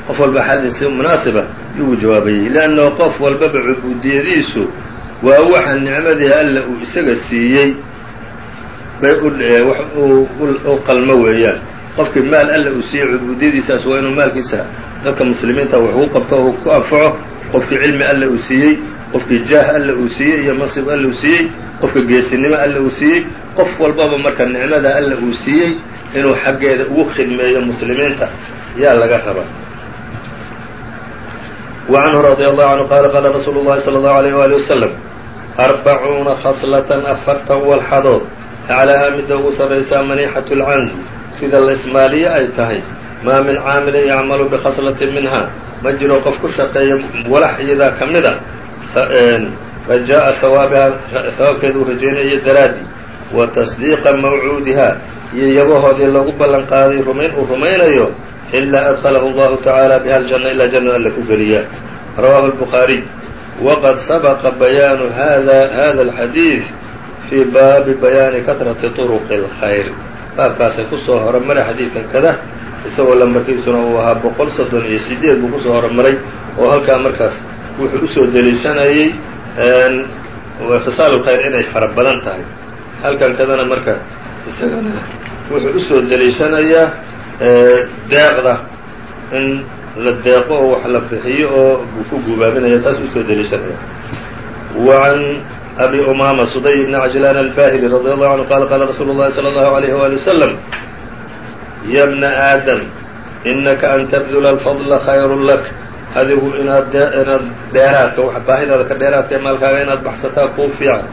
qof walba xaaladiisa munaasiba yuu jawaabayay leannahu qof walbaba cubuudiyadiisu waa waxa nicmadii alla uu isaga siiyey bay u qalmo weeyaan qofkii maal alla uu siiyey cubuudiyadiisaas waa inuu maalkiisa dadka muslimiinta wax ugu qabto oo ku anfaco qofkii cilmi alla uu siiyey qofkii jaah alla uu siiyey iyo mansib alla uu siiyey qofka geesinimo alla uu siiyey qof walbaba marka nicmada alla uu siiyey inuu xaggeeda ugu khidmeeyo muslimiinta yaa laga rabaa وعنه رضي الله عنه قال قال رsuuل الlahi صلى الله عليه وaلي وسلم أربcuuna khصلة afartan walxadood أعlىhaa midda ugu sarraysaa manيxaة الcanز sida laismaaliye ay tahay maa min caamilin yacmalu bikhaslatin minha. Ma jiro qof ku shaqeeya walaxyada ka mida rajaaءa hawaabihaa hawaabkeeda uu rajaynayo daraadi wa tasdiiqa mawcuudiha iyo yabahoodii loogu ballan qaaday rumayn uu rumaynayo ilaa adkhalahu allahu tacaala biha aljanna ilaa jannada alle ku geliya rawahu lbukhaariy waqad sabaqa bayaanu hada hada alxadiid fii baabi bayaani kahrati turuqi اlkhayr baabkaasay ku soo horomaray xadiidkan kada isagoo lambarkiisuna uu ahaa boqol soddon iyo sideed buu ku soo horomaray oo halkaa markaas wuxuu u soo deliishanayey khisaal lkhayr inay fara badan tahay. Halkan kadana marka isagana wuxuu u soo deliishanayaa deeqda in la deeqo oo wax la bixiyo oo ku guubaabinaya taas u soo deliishanaya abi umaama suday ibn cajlaan albaahili radi allahu canhu qaala qaala rasuulu llahi salى allahu alayh wali wasalam ya bna aadam inaka an tabdula alfadla khayru lak adigu inaad inaad dheeraadka baahidaada ka dheeraadka ee maalkaaga inaad baxsataa kuu fiican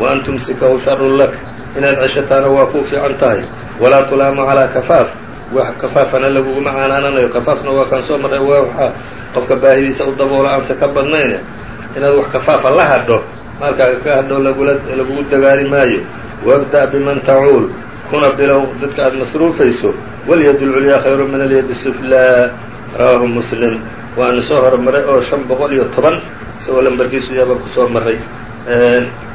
wa an tumsikahu sharun lak inaad ceshataana waa kuu fiican tahay walaa tulaamu calaa kafaaf wax kafaafana laguguma caanaananayo kafaafna waa kaan soo marray waa waxaa qofka baahidiisa u daboola aanse ka badnayne inaad wax kafaafa la hadho maalkaaga ka hadho lagula lagugu dagaali maayo. Wabda' biman tacuul kuna bilow dadka aada masruufayso. Walyad اlculyaa khayru min alyad suflaa rawaahu muslim. Waana soo hormaray oo shan boqol iyo toban. Isagoo lambarkiisu yaaba ku soo maray.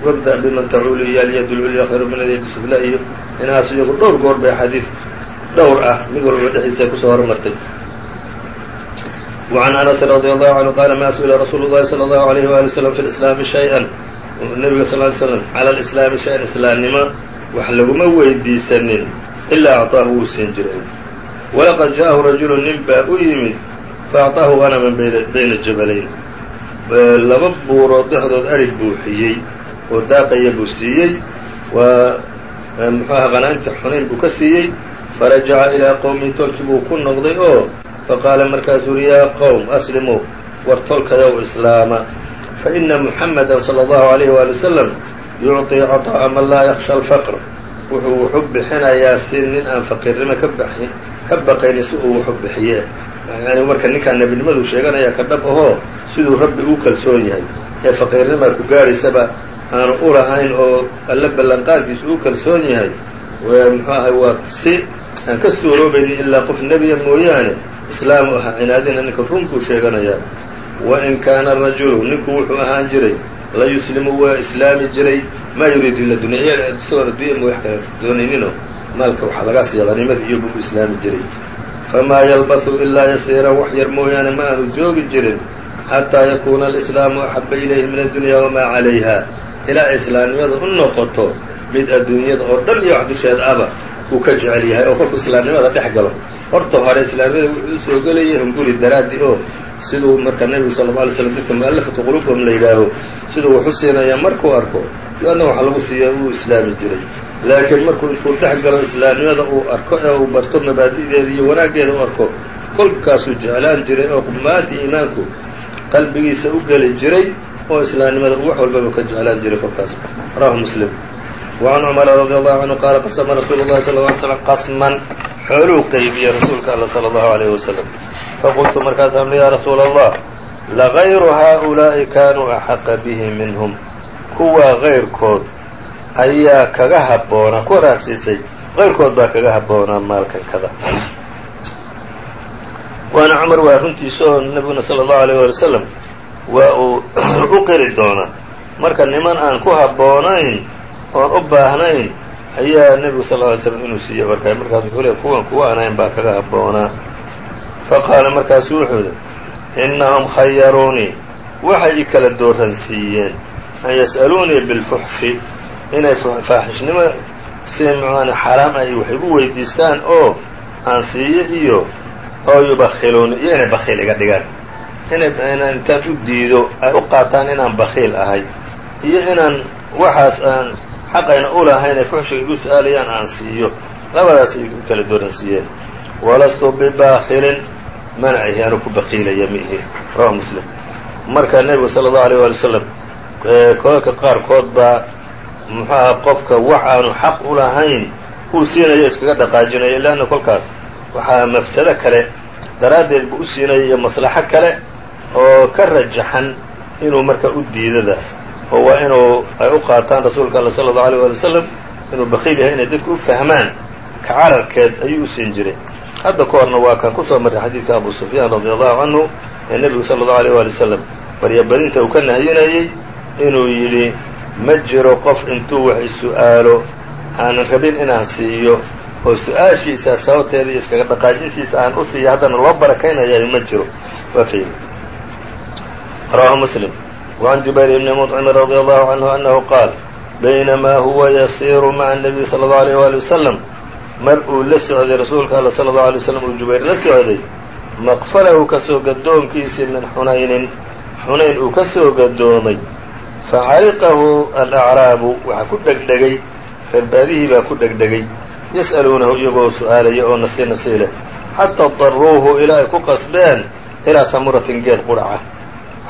Wabda' biman tacuul iyo alyad اlculyaa khayru min alyad suflaa iyo inaas iyagu dhowr goor bay xadiid dhowr ah mid walba dhexdiisa ay ku soo hormartay وعn أنس رضي الله عنه qال ma suئla رsuuل الlahi صلى الله عليه وaلي وسلم في الإسلام شhayئا nebiga صل ل sلم عlى الإسلاami شhayئan islaamnimo wax laguma weydiisanin ilaa أعطaahu wuu siin jiray وlaqad jaءahu rajulu nin baa u yimid faأعطaahu غنما bayna jabalayn laba buurood dhexdood arig buuxiyey oo daaqaya buu siiyey mxuaha qanaanti xunayn buu ka siiyey farajaca ilىa qowmihi tolkii buu ku noqday oo faqaala markaasuu uhi yaa qowm aslimuu war tolkayow islaama faina muxamada sala allahu alayh waali wasalam yucطii caطaa'a man laa yakhsha alfaqr wuxuu wuxu bixinayaa si nin aan faqiirnimo ka baqaynin si uu wuxu bixiyee yani marka ninkaan nebinimadu sheeganaya ka dhab ahoo siduu rabbi u kalsoon yahay. Ee faqiirnimaa ku gaadhaysaba aanu u lahayn oo alle ballanqaadkiisa u kalsoon yahay. Muxuu ahay waa si aan ka suuroobaynin ilaa qof nebiya mooyaane islaamu ahaa cinaadina ninka run buu sheeganayaa wain kaana rajulu ninku wuxuu ahaan jiray la yuslimu waa islaami jiray. Maa yuriidu ila dunya isagoon addunya wax kale doonayninoo maalka waxaa laga siiya haniimada iyo buu islaami jiray famaa yalbasu ilaa yasiiran wax yar mooyaane ma aanu joogi jirin xataa yakuuna alislaamu axaba ilayhi min addunya wamaa calayha ilaa islaamnimada u noqoto mid adduunyada oo dhan iyo wax dusheeda aba uu ka jecel yahay oo kolkuu islaamnimada dhex galo. Horta hore islaamnimada wuxuu u soo gelayay hunguri daraaddi oo siduu marka nebigu sala alla alay slam dadka mu'allafatu quluubhum la yidhaaho siduu wax u siinaya markuu arko yo-adna wax lagu siiya uu islaami jiray. Laakiin markuu intuu dhex galo islaamnimada uu arko ee uu barto mabaadi'deeda iyo wanaaggeeda u arko kolkaasuu jeclaan jiray oo maantii iimaanku qalbigiisa u geli jiray oo islaamnimada wax walbaba ka jeclaan jiray kolkaas. Rawahu muslim وعn cmra radي allahu canhu qaala qasma rasuulu اlahi sal ly slm qasman xooluu qeybiyey rasuulka alla salى اllahu عalيh waslm faqultu markaasaan ya rasuula allah lagayru haؤulaaءi kanuu axaqa bihi minhm kuwaa gayrkood ayaa kaga habboonaa kuwa raacsiisay qayrkood baa kaga habboonaa maalkan kada waana cumar waa runtiisa oo nebiguna salى الlahu عalيه wali wslam waa uu u qiri doonaa marka niman aan ku habboonayn oon u baahnayn ayaa nebigu sal ly slm inuu siiye warkay markaasu wuxuu le kuwan kuwa anayn baa kaga habboonaa faqaala markaasu wuxuu yidhi innahum khayaruunii waxay i kala dooransiiyeen an yas'aluunii bilfuxshi inay faaxishnimo si mn xaraam ay wax igu weydiistaan oo aan siiyo iyo oo yubakhiluuni. Iyo inay bakhiil iga dhigaan. Inay intaan u diido ay u qaataan inaan bakhiil ahay. Iyo inaan waxaas aan xaqayna u lahayn ee fuxshiga igu su'aalayaan aan siiyo. Labadaas ay kala dooransiiyeen walastu bibaakilin mana ahi anu ku bakiilaya ma rawahu muslim. Marka nebigu sala allahu alيyh wali wasalam kolalka qaarkood baa muxuaha qofka wax aanu xaq u lahayn uu siinayo iskaga dhaqaajinayo leanna kolkaas waxaa mafsado kale daraaddeed buu u siinaya iyo maslaxo kale oo ka rajaxan inuu marka u diidadaas oo waa inuu ay u qaataan rasuulka alla sala allahu alيyh wali wasalam inuu bakiil yahay inay dadku u fahmaan ka cararkeed ayuu u siin jiray. Hadda ka horna waa kan ku soo marray xadiidka abu sufyaan radi allahu canhu ee nebigu sala allahu alيyh wali wasalam baryabadinta uu ka nahiyinayey inuu yidhi ma jiro qof intuu wax is-su'aalo aanan rabin inaan siiyo oo su'aashiisa sababteeda iyo iskaga dhaqaajintiisa aan u siiyo haddana loo barakaynayayo ma jiro. Waa ka rawahu muslim وعn jubayr bni mطcim radي allahu canhu annahu qaal baynamaa huwa yasiiru maca الnabiy salى اllahu alيyh wali wasalam mar uu la socday rasuulka alla salى اllahu alay waslam uu jubayr la socday maqfalahu kasoo gadoonkiisii min xunaynin xunayn uu ka soo gadoomay facariqahu alacraabu waxaa ku dhegdhegay reerbaadihii baa ku dhegdhegay yas'aluunahu iyagoo su-aalaya oo nasi nasi leh xataa daruuhu ilaa ay ku qasbeen ilaa samuratin geed quraca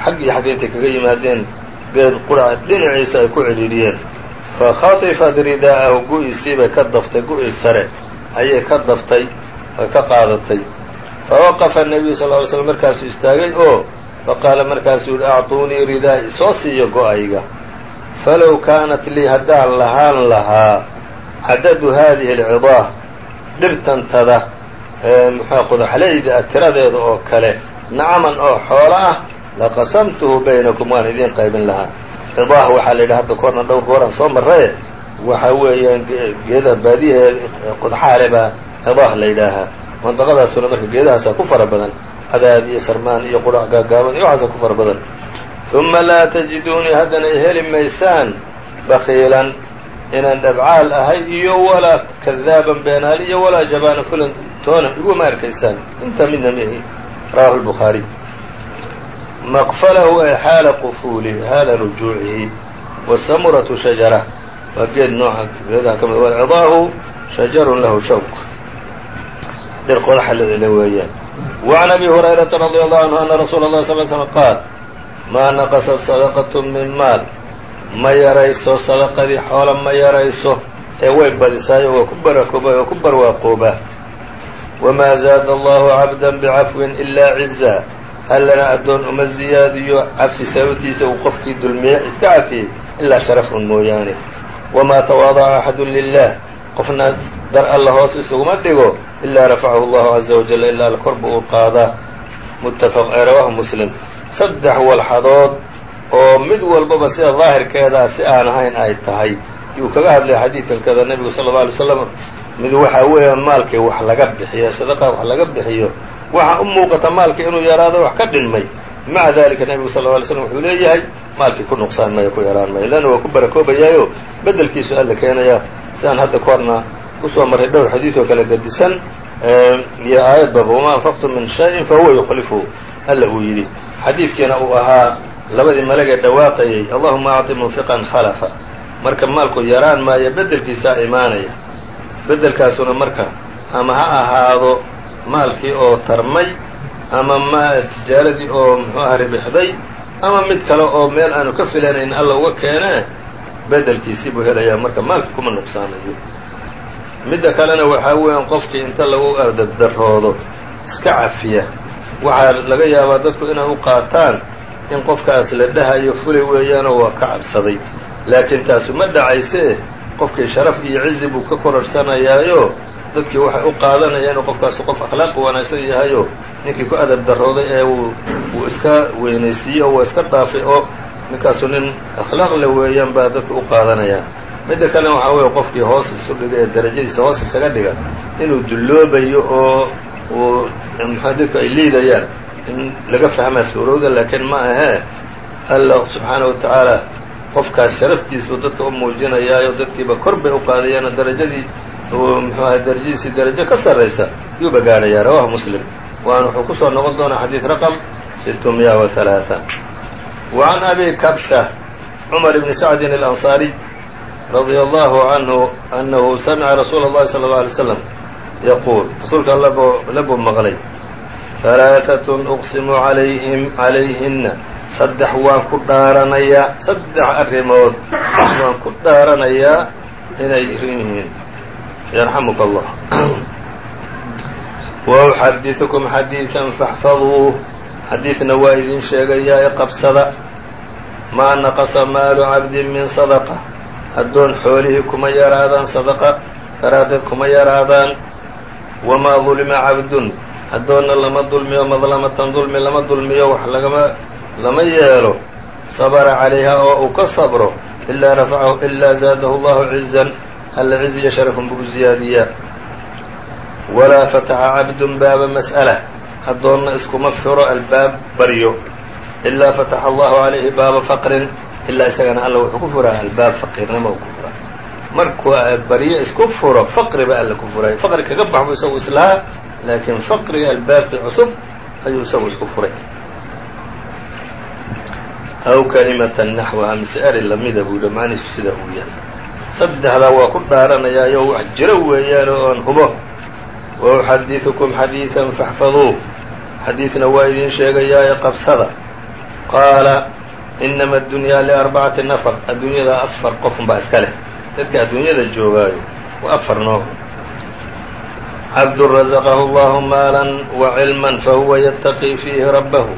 xag iyo xag kaga yimaadeen geed quraca dhinaciisa ay ku cidhiidhiyeen. Fa khatifat ridaa'ahu gu-iisii bay ka daftay gu-ii sare ayay ka daftay ay ka qaadatay. Fa waqafa nebiyu sal ly slm markaasuu istaagay oo faqaala markaasuu yihi acطuunii ridaa'i soo siiyo go'ayga. Falow kaanat lii haddaan lahaan lahaa cadadu haadihi alcidaah dhirtantada ee muxua qodaxlayda ah tiradeeda oo kale nacaman oo xoolo ah laqasamtuhu baynakum waan idiin qaybin lahaa cidaah waxaa la yidhaha hadda koorna dhowr gooraan soo marraye waxa weeyaan geedaha baadiyahe qodxaale baa cidaah la yidhaahaa mandaqadaasuna marka geedahaasaa ku fara badan cadaad iyo sarmaan iyo qurac gaagaaban iyo waxaasaa ku fara badan uma laa tajiduunii haddana i heli maysaan bakiilan inaan dhabcaal ahay iyo walaa kadaaban beenaali iyo walaa jabaana fulan toona iguma arkaysaan inta midna mihi rawahu lbukhaariy maqfalahu ay xaala qufuulihi haala rujuucihi wasamuratu shajara waa geed nooca geedaha ka mid walcidaahu shajarun lahu shawk dhir qodaxa le weeyaan wacan abi hurayrata radi allahu canhu ana rasuula اlah sal slm qaal maa naqasat sadaqat min maal ma yarayso sadaqadii xoola ma yarayso ee way badisaayo waa ku barakoobaa waa ku barwaaqoobaa wamaa zaada allahu cabda bicafwin ilaa ciza allana addoon uma ziyaadiyo cafi sababtiisa uu qofkii dulmiye iska cafiyey ilaa sharafun mooyaane wamaa tawaadaca axadu lilah qofna dar alla hoos isuguma dhigo ilaa rafacahu allahu caza wajal ilaa alla uu qaadaa muttafaq ee rawaahu muslim saddex walxadood oo mid walbaba sida daahirkeedaa si aan ahayn ay tahay yuu kaga hadlaya xadiidkan kada nebigu sala alla alay slam mid waxaa weeya maalkii wax laga bixiyo sadaqa wax laga bixiyo waxaa u muuqata maalkii inuu yaraado wax ka dhinmay maca dalika nebigu sal lla alay slam wuxuu leeyahay maalkii ku nuqsaan maya ku yaraan maya leanna waa ku barakoobayaayo beddelkiisu alla keenaya. Sidaan hadda ka horna u soo marray dhowr xadiid oo kala gedisan iyo aayadbaba wamaa anfaqtum min shayin fahuwa yukhlifuhu alla uu yidhi xadiidkiina uu ahaa labadii malag ee dhawaaqayay allahuma acطi munfiqan khalafa. Marka maalku yaraan maayo beddelkiisaa imaanaya. Beddelkaasuna marka ama ha ahaado maalkii oo tarmay ama ma tijaaradii oo muxuu aha ribixday ama mid kale oo meel aanu ka filanayn alla uga keenee beddelkiisii buu helayaa. Marka maalka kuma nuqsaanayo midda kalena waxaa weeyaan qofkii inta lagu dardaroodo iska cafiya. Waxaa laga yaabaa dadku inay u qaataan in qofkaas la dhahayo fulay weeyaanoo waa ka cabsaday. Laakiin taasu ma dhacaysee qofkii sharaf iyo cizi buu ka kororhsanayaayo dadkii waxay u qaadanayaan inuu qofkaasi qof akhlaaqi wanaagsan yahayo ninkii ku adab darooday ee uu uu iska weynaysiiyey oo waa iska dhaafay oo ninkaasu nin akhlaaq le weeyaan baa dadka u qaadanayaan. Midda kalena waxaa weeye qofkii hoos isu dhiga ee darajadiisa hoos isaga dhiga inuu dulloobayo oo uu maxaa dadku ay liidayaan in laga fahmaa suurowda laakiin ma ahee alla subxaana wa tacaala qofkaas sharaftiisuu dadka u muujinayaayo dadkiiba kor bay u qaadayaano darajadii muxuu ahay darajadiisii darajo ka sarraysa yuuba gaadhayaa rawahu muslim waana wuxuu ku soo noqon doonaa xadiid raqam sitmiya wa halaaثa wa can abi kabsha cumar bni sacdin alansaariy radia allahu canhu annahu samica rasuula اllahi sala اllau alay slam yaquul rasuulka alla buu maqlay halaaثatun uqsimu alayhim calayhinna saddex waan ku dhaaranayaa saddex arrimood waan ku dhaaranayaa inay yihiin allah wa uxadiثukum xadiiثan faxfaduuh xadiidna waa idin sheegayaa ee qabsada. Maa naqasa maalu cabdin min sadaqa. Addoon xoolihii kuma yaraadaan sadaqa daraaddeed kuma yaraadaan. Wamaa dulima cabdun. Addoonna lama dulmiyo madlamatan dulmi lama dulmiyo wax lagama lama yeelo. Sabra calayha oo uu ka sabro. Ilaa rafacahu ilaa zaadahu allahu cizan alla ciz iyo sharafun buu u ziyaadiyaa walaa fataxa cabdun baaba mas'ala addoonna iskuma firo albaab baryo ilaa fataxa allahu calayhi baaba faqrin ilaa isagana alla wuxuu ku furaa albaab faqiirnimo uu ku furaa markuu baryo isku furo faqri ba alla ku furay faqri kaga bax buu isagu islahaa laakiin faqriga albaabkii cusub ayuu isagu isku furay aw kalimatan naxwaha mise eri lamida buu dhammaaniisu sida uu yahay saddexdaa waa ku dhaaranayaayo wax jiro weeyaan oo aan hubo. Wa uxadiثukum xadiiثan faxfaduuh xadiidna waa idin sheegayaaye qabsada. Qaala inama addunyaa liarbacati nafar. Adduunyada afar qofun baa iska leh. Dadka adduunyada joogaayo waa afar nooc. Cabdun razaqahu allahu maala wacilma fahuwa yataqii fiihi rabbahu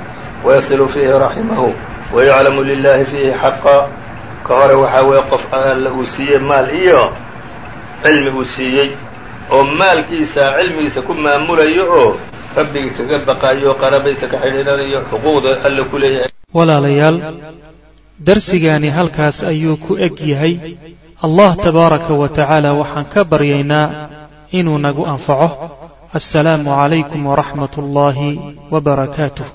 wayasilu fiihi raximahu wayaclamu lilahi fiihi xaqa ka hore waxaa weeye qof alla uu siiyey maal iyo cilmi uu siiyey oo maalkiisa cilmigiisa ku maamulayo oo rabbigii kaga baqaayo qarabaysa ka xidhiidhanayo xuquuqda alla ku leeyahay. Walaalayaal darsigaani halkaas ayuu ku eg yahay. Allah tabaaraka wa tacaala waxaan ka baryaynaa inuu nagu anfaco. Assalaamu calaykum waraxmat ullaahi wa barakaatuh